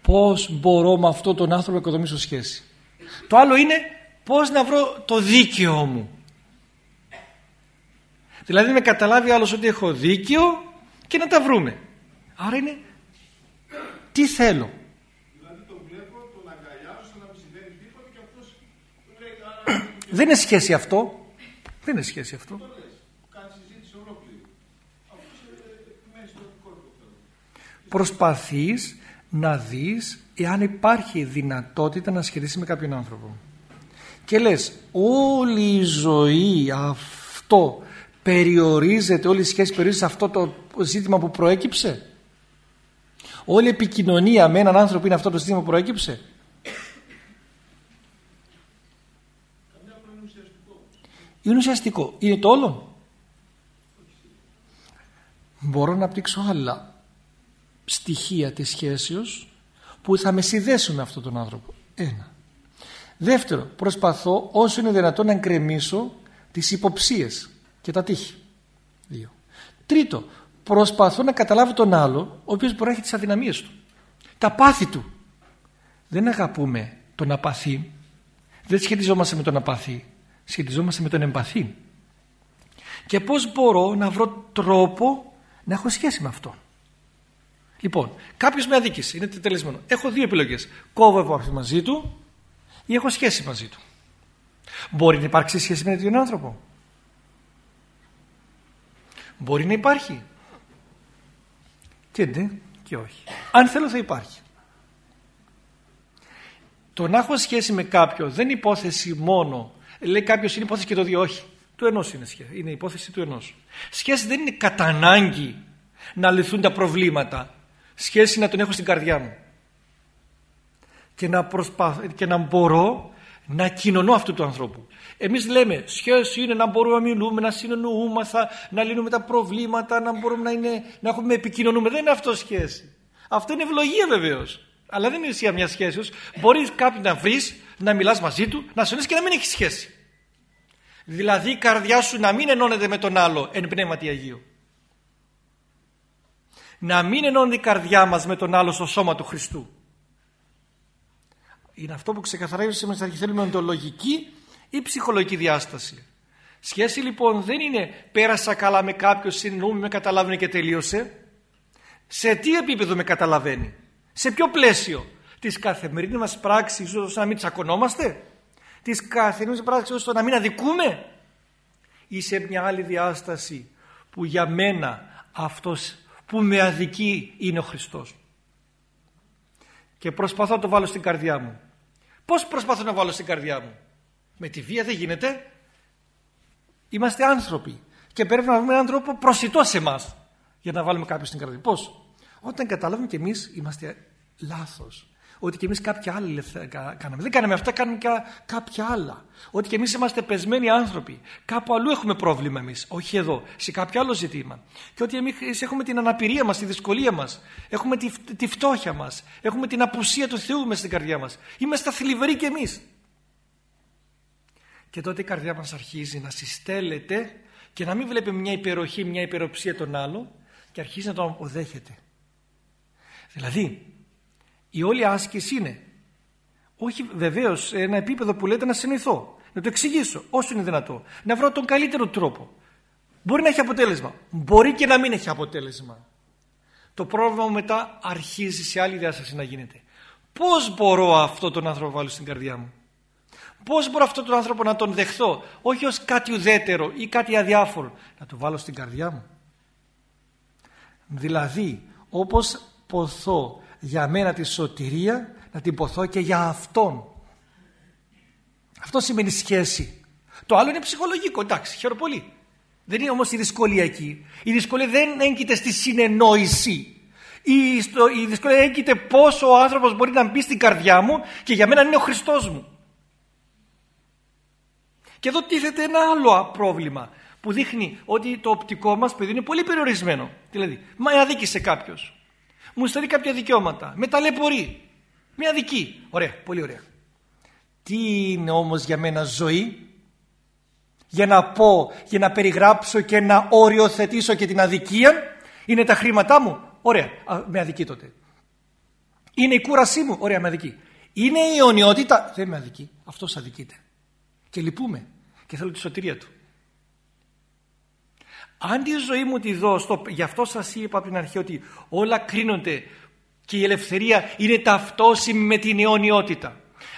πώς μπορώ με αυτόν τον άνθρωπο να οικοδομήσω σχέση. Το άλλο είναι πώς να βρω το δίκαιο μου. Δηλαδή με καταλάβει άλλος ότι έχω δίκαιο και να τα βρούμε. Άρα είναι τι θέλω. Δεν είναι σχέση αυτό. Δεν είναι σχέση αυτό. Προσπαθείς να δεις εάν υπάρχει δυνατότητα να σχετίσει με κάποιον άνθρωπο. Και λες όλη η ζωή αυτό περιορίζεται, όλη η σχέση περιορίζεται σε αυτό το ζήτημα που προέκυψε. Όλη η επικοινωνία με έναν άνθρωπο είναι αυτό το ζήτημα που προέκυψε. Είναι ουσιαστικό. Είναι το όλο. Μπορώ να πτύξω άλλα στοιχεία της σχέσεως που θα με συνδέσουν με αυτόν τον άνθρωπο. Ένα. Δεύτερο, προσπαθώ όσο είναι δυνατόν να εγκρεμίσω τις υποψίες και τα τείχη. Δύο. Τρίτο, προσπαθώ να καταλάβω τον άλλο ο οποίος μπορεί να έχει τις αδυναμίες του. Τα πάθη του. Δεν αγαπούμε τον απαθή. Δεν σχετιζόμαστε με τον απαθή. Σχετιζόμαστε με τον εμπαθή. Και πώς μπορώ να βρω τρόπο να έχω σχέση με αυτό. Λοιπόν, κάποιος με αδίκησε, είναι τελεσμένο. Έχω δύο επιλογές. Κόβω επαφή μαζί του ή έχω σχέση μαζί του. Μπορεί να υπάρξει σχέση με τον άνθρωπο. Μπορεί να υπάρχει. Και ναι και όχι. Αν θέλω θα υπάρχει. Το να έχω σχέση με κάποιον δεν είναι υπόθεση μόνο. Λέει κάποιος είναι υπόθεση και το δύο όχι. Του ενός είναι σχέση. Είναι υπόθεση του ενός. Σχέση δεν είναι κατά ανάγκη να λυθούν τα προβλήματα. Σχέση να τον έχω στην καρδιά μου. Και να, προσπαθ... και να μπορώ να κοινωνώ αυτού του ανθρώπου. Εμείς λέμε σχέση είναι να μπορούμε να μιλούμε, να συνεννοούμαστε, να λύνουμε τα προβλήματα, να μπορούμε να, είναι, να έχουμε επικοινωνούμε. Δεν είναι αυτό σχέση. Αυτό είναι ευλογία βεβαίως. Αλλά δεν είναι ουσία μιας σχέσης. Μπορείς κάποιον να βρεις, να μιλάς μαζί του, να σου και να μην έχεις σχέση. Δηλαδή η καρδιά σου να μην ενώνεται με τον άλλο εν πνεύματι Αγίου. Να μην ενώνεται η καρδιά μας με τον άλλο στο σώμα του Χριστού. Είναι αυτό που ξεκαθαρίζει στην αρχή θέλουμε οντολογική ή ψυχολογική διάσταση. Σχέση λοιπόν δεν είναι πέρασα καλά με κάποιον, συνεννοούμε, με καταλάβαινε και τελείωσε. Σε τι επίπεδο με καταλαβαίνει, σε ποιο πλαίσιο, τη καθημερινή μας πράξη, ώστε να μην τσακωνόμαστε, τη καθημερινή πράξη, ώστε να μην αδικούμε, ή σε μια άλλη διάσταση που για μένα αυτός που με αδικεί είναι ο Χριστός. Και προσπαθώ να το βάλω στην καρδιά μου. Πώς προσπαθώ να βάλω στην καρδιά μου; Με τη βία δεν γίνεται. Είμαστε άνθρωποι. Και πρέπει να βρούμε έναν τρόπο προσιτό σε εμάς για να βάλουμε κάποιον στην καρδιά. Πώς; Όταν καταλάβουμε κι εμείς είμαστε λάθος. Ότι κι εμείς κάποια άλλη κάναμε. Δεν κάναμε αυτά, κάναμε και κάποια άλλα. Ότι κι εμείς είμαστε πεσμένοι άνθρωποι. Κάπου αλλού έχουμε πρόβλημα εμείς. Όχι εδώ, σε κάποιο άλλο ζητήμα. Και ότι εμείς έχουμε την αναπηρία μας, τη δυσκολία μας. Έχουμε τη, τη φτώχεια μας. Έχουμε την απουσία του Θεού μέσα στην καρδιά μας. Είμαστε θλιβεροί κι εμείς. Και τότε η καρδιά μας αρχίζει να συστέλλεται και να μην βλέπει μια υπεροχή, μια υπεροψία τον άλλο και αρχίζει να τον αποδέχεται. Δηλαδή, η όλη άσκηση είναι όχι βεβαίως σε ένα επίπεδο που λέτε να συνηθώ, να το εξηγήσω όσο είναι δυνατό, να βρω τον καλύτερο τρόπο. Μπορεί να έχει αποτέλεσμα, μπορεί και να μην έχει αποτέλεσμα. Το πρόβλημα μου μετά αρχίζει σε άλλη διάσταση να γίνεται. Πώς μπορώ αυτό τον άνθρωπο να βάλω στην καρδιά μου; Πώς μπορώ αυτόν τον άνθρωπο να τον δεχθώ, όχι ως κάτι ουδέτερο ή κάτι αδιάφορο, να το βάλω στην καρδιά μου. Δηλαδή, όπως ποθώ για μένα τη σωτηρία να την ποθώ και για Αυτόν. Αυτό σημαίνει σχέση. Το άλλο είναι ψυχολογικό, εντάξει, χαίρομαι πολύ. Δεν είναι όμως η δυσκολία εκεί. Η δυσκολία δεν έγκυται στη συνεννόηση. Η, στο, η δυσκολία έγκυται πόσο ο άνθρωπος μπορεί να μπει στην καρδιά μου και για μένα είναι ο Χριστός μου. Και εδώ τίθεται ένα άλλο πρόβλημα που δείχνει ότι το οπτικό μας παιδί είναι πολύ περιορισμένο. Δηλαδή, μα αδίκησε κάποιος μου στερεί κάποια δικαιώματα. Με ταλαιπωρεί. Μια δική. Ωραία, πολύ ωραία. Τι είναι όμως για μένα ζωή; Για να πω, για να περιγράψω και να οριοθετήσω και την αδικία είναι τα χρήματά μου. Ωραία, με αδική τότε. Είναι η κούρασή μου. Ωραία, με αδική. Είναι η αιωνιότητα. Δεν με αδική. Αυτός αδικείται. Και λυπούμε. Και θέλω τη σωτηρία του. Αν τη ζωή μου τη δω, στο, γι' αυτό σας είπα από την αρχή ότι όλα κρίνονται και η ελευθερία είναι ταυτόσιμη με την αιωνιότητα.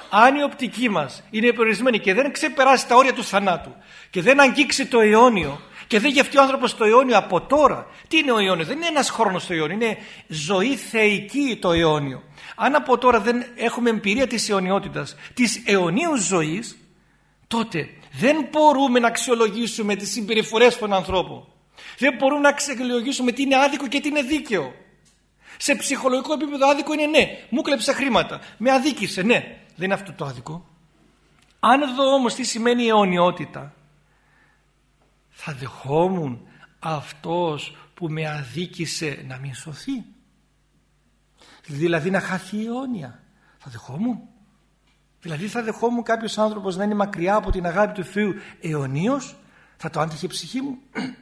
Αν η οπτική μας είναι περιορισμένη και δεν ξεπεράσει τα όρια του θανάτου και δεν αγγίξει το αιώνιο και δεν γευτεί ο άνθρωπος το αιώνιο από τώρα. Τι είναι ο αιώνιος, δεν είναι ένας χρόνος το αιώνιο, είναι ζωή θεϊκή το αιώνιο. Αν από τώρα δεν έχουμε εμπειρία της αιωνιότητας, της αιωνίου ζωής, τότε δεν μπορούμε να αξιολογήσουμε τις συμπεριφορές των ανθρώπων. Δεν μπορούμε να αξιολογήσουμε τι είναι άδικο και τι είναι δίκαιο. Σε ψυχολογικό επίπεδο άδικο είναι ναι, μου κλέψε χρήματα, με αδίκησε, ναι. Δεν είναι αυτό το άδικο. Αν δω όμως τι σημαίνει αιωνιότητα, θα δεχόμουν αυτός που με αδίκησε να μην σωθεί. Δηλαδή να χαθεί η αιώνια. Θα δεχόμουν. Δηλαδή θα δεχόμουν κάποιος άνθρωπος να είναι μακριά από την αγάπη του Θεού αιωνίως. Θα το άντυχε η ψυχή μου. *clears throat*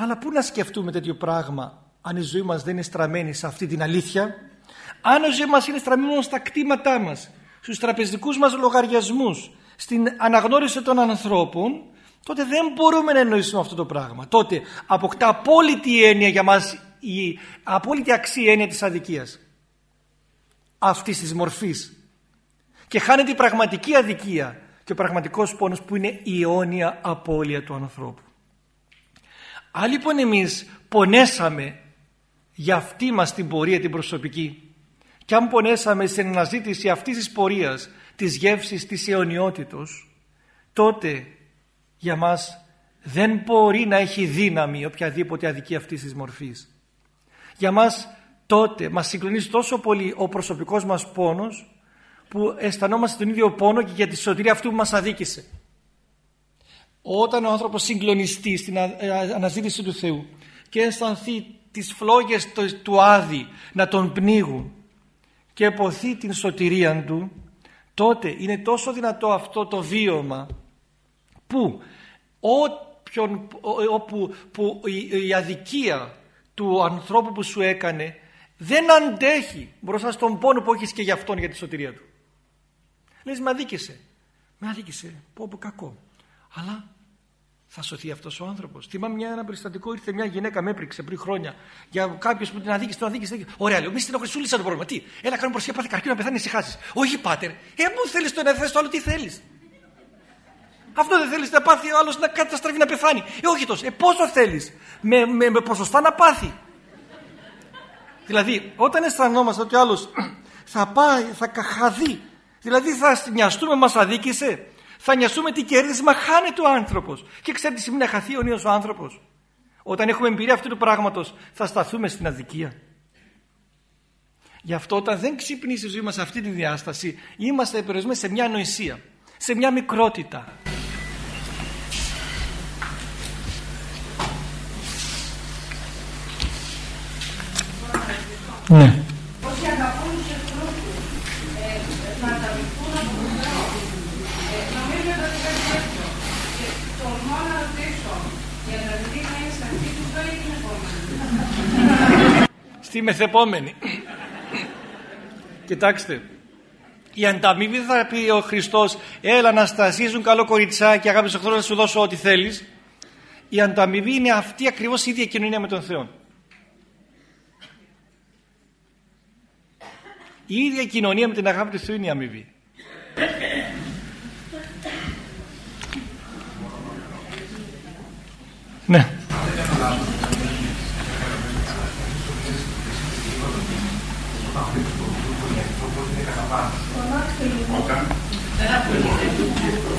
Αλλά πού να σκεφτούμε τέτοιο πράγμα αν η ζωή μας δεν είναι στραμμένη σε αυτή την αλήθεια; Αν η ζωή μας είναι στραμμένη στα κτήματά μας, στους τραπεζικούς μας λογαριασμούς, στην αναγνώριση των ανθρώπων, τότε δεν μπορούμε να εννοήσουμε αυτό το πράγμα. Τότε αποκτά απόλυτη έννοια για μας η απόλυτη αξία έννοια της αδικίας αυτής της μορφής και χάνεται η πραγματική αδικία και ο πραγματικός πόνος που είναι η αιώνια απώλεια του ανθρώπου. Αν λοιπόν εμείς πονέσαμε για αυτή μας την πορεία την προσωπική και αν πονέσαμε στην αναζήτηση αυτής της πορείας της γεύσης της αιωνιότητος τότε για μας δεν μπορεί να έχει δύναμη οποιαδήποτε αδικία αυτής της μορφής. Για μας τότε μας συγκλονίζει τόσο πολύ ο προσωπικός μας πόνος που αισθανόμαστε τον ίδιο πόνο και για τη σωτηρία αυτού που μας αδίκησε. Όταν ο άνθρωπος συγκλονιστεί στην ε, αναζήτηση του Θεού και αισθανθεί τις φλόγες του Άδη να τον πνίγουν και εποθεί την σωτηρία του τότε είναι τόσο δυνατό αυτό το βίωμα που όποιον, όπου που η, αδικία του ανθρώπου που σου έκανε δεν αντέχει μπροστά στον πόνο που έχεις και για αυτόν για τη σωτηρία του. Λες με αδίκησε. Με αδίκησε. Πω πω κακό. Αλλά θα σωθεί αυτός ο άνθρωπος. Θυμάμαι μια, ένα περιστατικό, ήρθε μια γυναίκα με έπριξε πριν χρόνια για κάποιος που την αδίκησε, την αδίκησε. Ωραία, λέω, μη στην χρυσούλησα το πρόβλημα. Τι, έλα κάνω προσχέ, πάθε καρκίνο να πεθάνεις, ησυχάσει. Όχι, πάτερ, ε, μου θέλεις το ένα, θες το άλλο, τι θέλεις. Αυτό δεν θέλεις να πάθει ο άλλος να καταστραφεί να πεθάνει. Ε, όχι τόσο. Ε, πόσο θέλεις. Με, με, με ποσοστά να πάθει. Δηλαδή, όταν αισθανόμαστε ότι ο άλλος θα πάει, θα καχαδεί, δηλαδή θα νοιαστούμε, μας αδίκησε, θα νοιαστούμε τι κέρδισε, μα χάνεται ο άνθρωπος. Και ξέρετε τι σημαίνει να χαθεί ο νέος ο άνθρωπος; Όταν έχουμε εμπειρία αυτού του πράγματος, θα σταθούμε στην αδικία. Γι' αυτό όταν δεν ξυπνήσει η ζωή μας αυτή τη διάσταση, είμαστε περιορισμένοι σε μια ανοησία, σε μια μικρότητα. Ναι. Όσοι αγαπούν τους εχθρούς τους, να τα από τον Θεό. Νομίζω ότι κάτι τέτοιο. Και τολμώ να ρωτήσω, η ανταμοιβή να είναι σε αυτή τη ζωή ή την επόμενη. Στη μεθεπόμενη. Κοιτάξτε, η ανταμοιβή θα πει ο Χριστός έλα να στασίζουν καλό κοριτσάκι αγάπης εχθρό να σου δώσω ό,τι θέλεις η ανταμοιβή είναι αυτή ακριβώς η ίδια κοινωνία με τον Θεό Η ίδια κοινωνία με την αγάπη του Θεού είναι η αμοιβή. Ναι.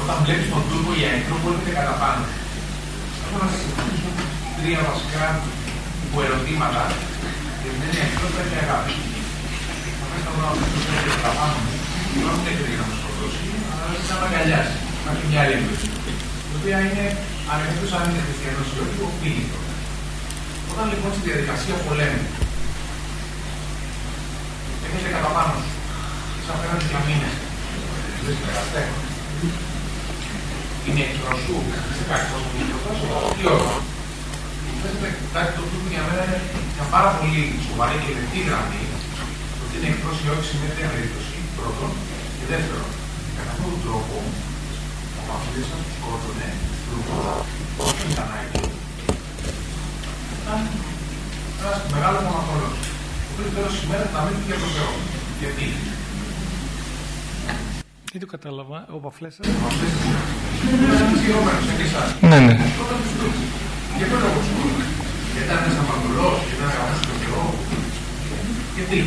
Όταν βλέπει τον τούρκο για εχθρό είναι κατά πάνω. Έχω να συζητήσω τρία βασικά ερωτήματα και δεν είναι εχθρό, θα έχει αγάπη να έχει μια άλλη η οποία είναι ανεξάρτητος αν είναι χριστιανός ή όχι, ο πίνητο. Όταν λοιπόν στη διαδικασία πολέμου έχετε κατά πάνω σου, σαν απέναντι για μήνες, δεν συνεργαστέ, είναι εχθρό σου, σε κάτι τόσο μικρό, τι όχι. Κάτι το οποίο για μένα είναι μια πάρα πολύ σοβαρή και λεπτή γραμμή είναι εκτό ή όχι σημαίνει μια περίπτωση. Πρώτον. Και δεύτερον, κατά αυτόν τον τρόπο, ο Παπαδίστα του σκότωνε όχι ήταν άγιο. Ήταν ένας μεγάλος μοναχόλο. Ο οποίος τέλο τη ημέρα τα μείνει για τον Θεό. Γιατί; Τι το κατάλαβα, ο Παφλέσσα. Ο Παφλέσσα ήταν πληρωμένο σε εσάς. Ναι, ναι. Για ποιο λόγο σκότωνε; Γιατί ήταν ένας αμαρτωλό, γιατί ήταν αγαπητό στον Θεό. Γιατί;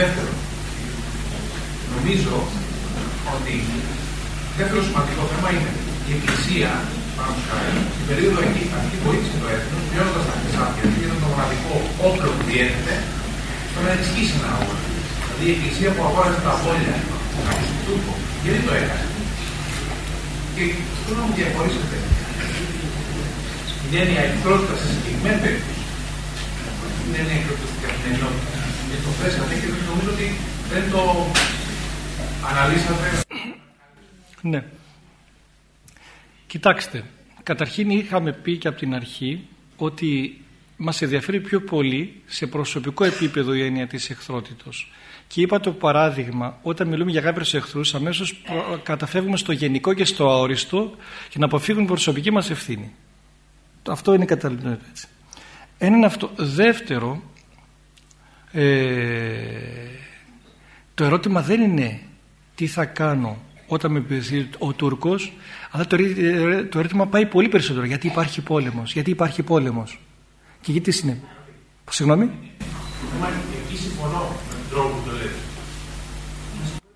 Δεύτερον, νομίζω ότι δεύτερο σημαντικό θέμα είναι η Εκκλησία, πάνω χάρη, στην περίοδο εκεί, αυτή βοήθησε το έθνος, μειώνοντα τα χρυσάφια, γιατί ήταν το μοναδικό όπλο που διέθετε, στο να ενισχύσει ένα αγώνα. Δηλαδή η Εκκλησία που αγόρασε τα βόλια του Τούρκου, γιατί το έκανε; Και θέλω να μου διαχωρίσετε την έννοια εχθρότητα σε συγκεκριμένη περίπτωση, την έννοια εχθρότητα στην καθημερινότητα. Και το θέσατε και νομίζω ότι δεν το αναλύσατε. Ναι. Κοιτάξτε, καταρχήν είχαμε πει και από την αρχή ότι μας ενδιαφέρει πιο πολύ σε προσωπικό επίπεδο η έννοια της εχθρότητος. Και είπα το παράδειγμα, όταν μιλούμε για κάποιους εχθρούς, αμέσως καταφεύγουμε στο γενικό και στο αόριστο και να αποφύγουμε την προσωπική μας ευθύνη. Αυτό είναι κατάλληλο έτσι. Ένα είναι αυτό. Δεύτερο, ε, το ερώτημα δεν είναι τι θα κάνω όταν με επιβεβαιωθεί ο Τούρκος αλλά το, το ερώτημα πάει πολύ περισσότερο γιατί υπάρχει πόλεμος γιατί υπάρχει πόλεμος. Και γιατί είναι συγγνώμη.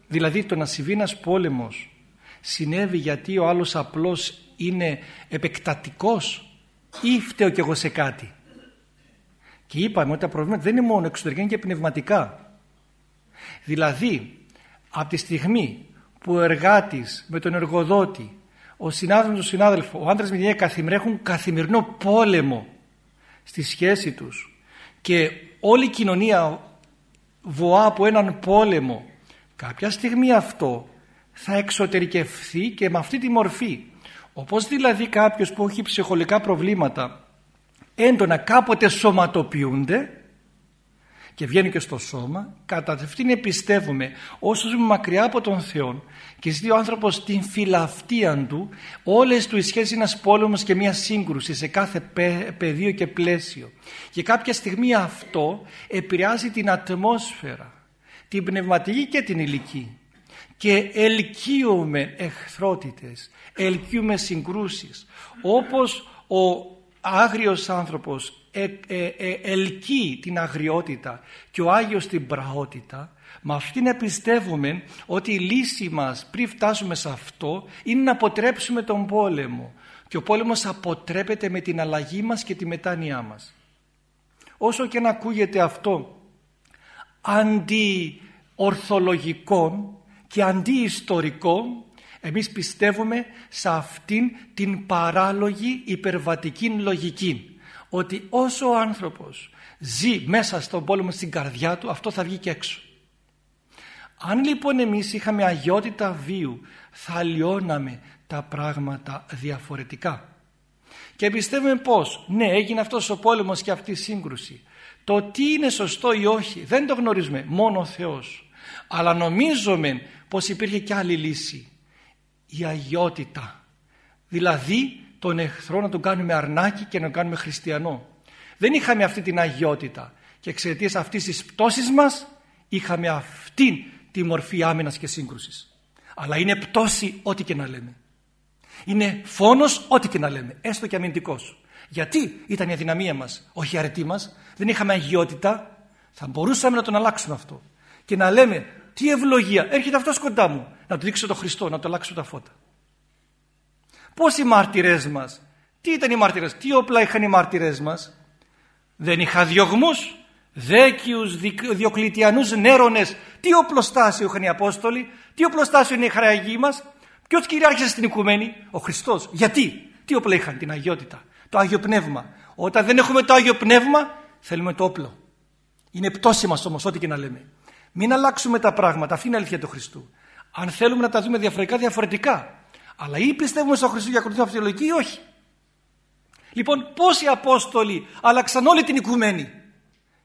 Δηλαδή το να συμβεί ένας πόλεμος συνέβη γιατί ο άλλος απλώς είναι επεκτατικός ή φταίω κι εγώ σε κάτι; Και είπαμε ότι τα προβλήματα δεν είναι μόνο εξωτερικά είναι και πνευματικά. Δηλαδή από τη στιγμή που ο εργάτης με τον εργοδότη, ο συνάδελφος με τον συνάδελφο, ο άντρας με την καθημερινά έχουν καθημερινό πόλεμο στη σχέση τους και όλη η κοινωνία βοά από έναν πόλεμο κάποια στιγμή αυτό θα εξωτερικευθεί και με αυτή τη μορφή. Όπως δηλαδή κάποιος που έχει ψυχολικά προβλήματα έντονα κάποτε σωματοποιούνται και βγαίνει και στο σώμα, κατά αυτήν πιστεύουμε όσο ζούμε μακριά από τον Θεό και ζητεί ο άνθρωπος την φιλαυτία του, όλες του οι σχέσεις είναι ένας πόλεμος και μια σύγκρουση σε κάθε πεδίο και πλαίσιο. Και κάποια στιγμή αυτό επηρεάζει την ατμόσφαιρα, την πνευματική και την ηλική. Και ελκύουμε εχθρότητες, ελκύουμε συγκρούσεις. Όπως ο άγριος άνθρωπος ε, ε, ε, ελκύει την αγριότητα και ο Άγιος την πραότητα με αυτήν να πιστεύουμε ότι η λύση μας πριν φτάσουμε σε αυτό είναι να αποτρέψουμε τον πόλεμο. Και ο πόλεμος αποτρέπεται με την αλλαγή μας και τη μετάνοιά μας. Όσο και να ακούγεται αυτό αντιορθολογικό και αντιιστορικό εμείς πιστεύουμε σε αυτήν την παράλογη υπερβατική λογική ότι όσο ο άνθρωπος ζει μέσα στον πόλεμο στην καρδιά του αυτό θα βγει και έξω. Αν λοιπόν εμείς είχαμε αγιότητα βίου θα λιώναμε τα πράγματα διαφορετικά. Και πιστεύουμε πως ναι έγινε αυτός ο πόλεμος και αυτή η σύγκρουση. Το τι είναι σωστό ή όχι δεν το γνωρίζουμε μόνο ο Θεός. Αλλά νομίζουμε πως υπήρχε και άλλη λύση. Η αγιότητα. Δηλαδή τον εχθρό να τον κάνουμε αρνάκι και να τον κάνουμε χριστιανό. Δεν είχαμε αυτή την αγιότητα και εξαιτίας αυτής της πτώσης μας είχαμε αυτή τη μορφή άμυνας και σύγκρουσης. Αλλά είναι πτώση ό,τι και να λέμε. Είναι φόνος ό,τι και να λέμε, έστω και αμυντικός. Γιατί ήταν η αδυναμία μας, όχι η αρετή μας, δεν είχαμε αγιότητα, θα μπορούσαμε να τον αλλάξουμε αυτό. Και να λέμε, τι ευλογία, έρχεται αυτός κοντά μου, να του δείξω το Χριστό, να του αλλάξω τα φώτα. Πώς οι μάρτυρές μας, τι ήταν οι μάρτυρες, τι όπλα είχαν οι μάρτυρές μας; Δεν είχα διωγμούς, δέκιους, διοκλητιανούς νέρονες. Τι οπλοστάσιο είχαν οι Απόστολοι, τι οπλοστάσιο είναι οι χαραγοί μας; Ποιος κυριάρχησε στην οικουμένη, ο Χριστός. Γιατί, τι όπλα είχαν, την αγιότητα, το Άγιο Πνεύμα. Όταν δεν έχουμε το Άγιο Πνεύμα, θέλουμε το όπλο. Είναι πτώση μας όμως, ό,τι και να λέμε. Μην αλλάξουμε τα πράγματα, αυτή είναι η αλήθεια του Χριστού. Αν θέλουμε να τα δούμε διαφορετικά, διαφορετικά. Αλλά ή πιστεύουμε στον Χριστό για ακολουθούμε αυτή τη λογική ή όχι. Λοιπόν, πόσοι Απόστολοι άλλαξαν όλη την οικουμένη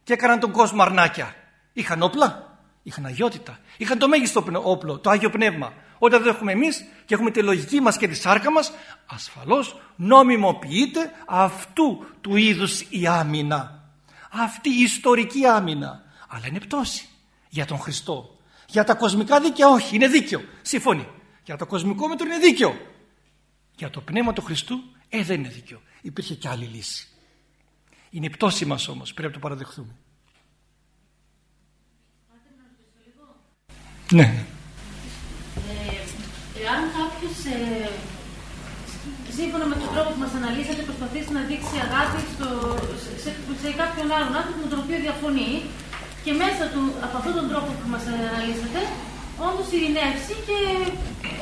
και έκαναν τον κόσμο αρνάκια; Είχαν όπλα, είχαν αγιότητα, είχαν το μέγιστο όπλο, το Άγιο Πνεύμα. Όταν δεν έχουμε εμείς και έχουμε τη λογική μας και τη σάρκα μας, ασφαλώς νομιμοποιείται αυτού του είδους η άμυνα. Αυτή η ιστορική άμυνα. Αλλά είναι πτώση για τον Χριστό. Για τα κοσμικά δίκαια όχι, είναι δίκαιο. Συμφωνεί. Για το κοσμικό μέτρο είναι δίκαιο. Για το πνεύμα του Χριστού, ε, δεν είναι δίκαιο. Υπήρχε και άλλη λύση. Είναι η πτώση μας όμως, πρέπει να το παραδεχθούμε. Ναι. Ε, εάν κάποιος ε, σύμφωνα με τον τρόπο που μας αναλύσατε προσπαθήσει να δείξει αγάπη στο, σε, σε, κάποιον άλλον άνθρωπο με τον οποίο διαφωνεί και μέσα του, από αυτόν τον τρόπο που μας αναλύσατε, όντως ειρηνεύσει και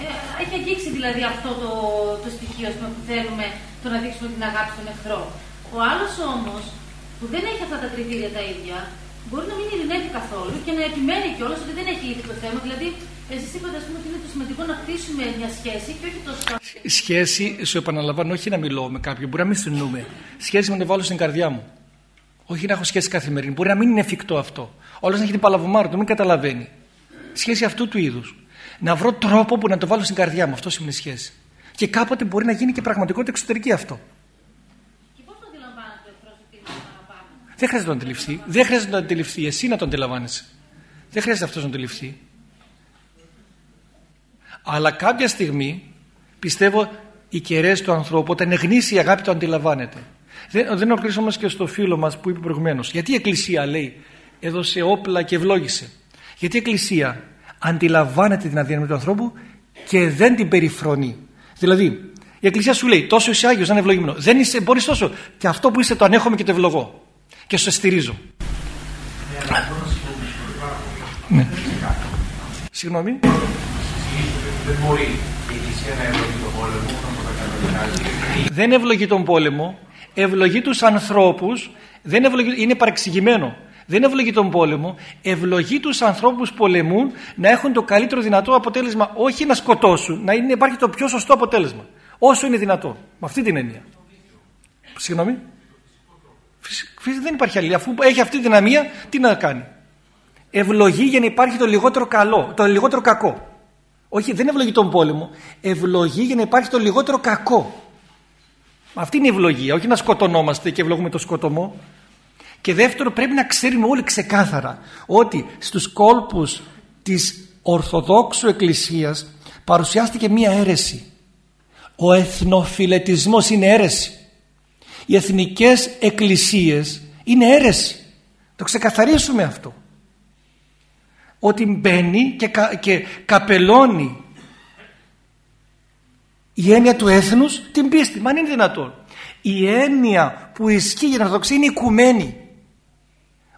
ε, έχει αγγίξει δηλαδή αυτό το, το στοιχείο πούμε, που θέλουμε το να δείξουμε την αγάπη στον εχθρό. Ο άλλος όμως που δεν έχει αυτά τα κριτήρια τα ίδια, μπορεί να μην ειρηνεύει καθόλου και να επιμένει κιόλας ότι δεν έχει λύθει το θέμα. Δηλαδή, εσείς είπατε ας πούμε, ότι είναι το σημαντικό να χτίσουμε μια σχέση και όχι τόσο. Σχέση, σου επαναλαμβάνω, όχι να μιλώ με κάποιον, μπορεί να μην συνεννοούμε. Σχέση με να βάλω στην καρδιά μου. Όχι να έχω σχέση καθημερινή. Μπορεί να μην είναι εφικτό αυτό. Όλο να έχει την παλαβομάρα του, μην καταλαβαίνει. Σχέση αυτού του είδους. Να βρω τρόπο που να το βάλω στην καρδιά μου. Αυτό σημαίνει σχέση. Και κάποτε μπορεί να γίνει και πραγματικότητα εξωτερική αυτό. Δεν χρειάζεται να τον αντιληφθεί. Δεν χρειάζεται να τον αντιληφθεί. Εσύ να τον αντιλαμβάνεσαι. Δεν χρειάζεται αυτός να τον αντιληφθεί. Αλλά κάποια στιγμή πιστεύω οι κεραίες του ανθρώπου, όταν είναι γνήσια η αγάπη, το αντιλαμβάνεται. Δεν, δεν όμως και στο φίλο μας που είπε προηγουμένως. Γιατί η Εκκλησία λέει, έδωσε όπλα και ευλόγησε. Γιατί η Εκκλησία αντιλαμβάνεται την αδύναμη του ανθρώπου και δεν την περιφρονεί. Δηλαδή, η Εκκλησία σου λέει, τόσο είσαι Άγιος, δεν είναι ευλογημένο. Δεν είσαι, μπορείς τόσο. Και αυτό που είσαι το ανέχομαι και το ευλογώ και σε στηρίζω. Ναι. Συγγνώμη. Δεν μπορεί η Εκκλησία να ευλογεί τον πόλεμο Δεν ευλογεί τον πόλεμο, ευλογεί τους ανθρώπους, δεν ευλογεί, είναι παρεξηγημένο. Δεν ευλογεί τον πόλεμο, ευλογεί τους ανθρώπους που πολεμούν να έχουν το καλύτερο δυνατό αποτέλεσμα, όχι να σκοτώσουν, να είναι, υπάρχει το πιο σωστό αποτέλεσμα. Όσο είναι δυνατό. Με αυτή την έννοια. Συγγνώμη. Φυσικά δεν υπάρχει άλλη. Αφού έχει αυτή τη δυναμία, τι να κάνει. Ευλογεί για να υπάρχει το λιγότερο καλό, το λιγότερο κακό. Όχι, δεν ευλογεί τον πόλεμο. Ευλογεί για να υπάρχει το λιγότερο κακό. Αυτή είναι η ευλογία, όχι να σκοτωνόμαστε και ευλογούμε το σκοτωμό. Και δεύτερο, πρέπει να ξέρουμε όλοι ξεκάθαρα ότι στους κόλπους της Ορθοδόξου Εκκλησίας παρουσιάστηκε μία αίρεση. Ο εθνοφιλετισμός είναι αίρεση οι εθνικές εκκλησίες είναι αίρεση. Το ξεκαθαρίσουμε αυτό. Ότι μπαίνει και, και καπελώνει η έννοια του έθνους την πίστη. Μα είναι δυνατόν. Η έννοια που ισχύει για την Ορθοδοξία είναι οικουμένη.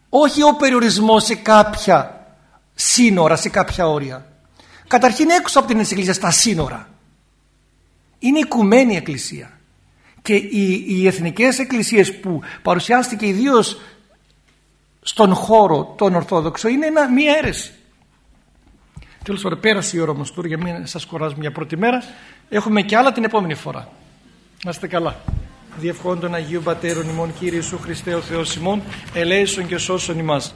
Όχι ο περιορισμός σε κάποια σύνορα, σε κάποια όρια. Καταρχήν έξω από την Εκκλησία στα σύνορα. Είναι οικουμένη η Εκκλησία και οι, οι εθνικές εκκλησίες που παρουσιάστηκε ιδίως στον χώρο των Ορθόδοξο είναι ένα, μία αίρεση. Τέλος πάντων πέρασε η ώρα όμως τώρα για μην σας κουράζουμε μια πρώτη μέρα. Έχουμε και άλλα την επόμενη φορά. Να είστε καλά. Διευχών των Αγίου Πατέρων ημών Κύριε Ιησού Χριστέ ο Θεός ημών ελέησον και σώσον ημάς.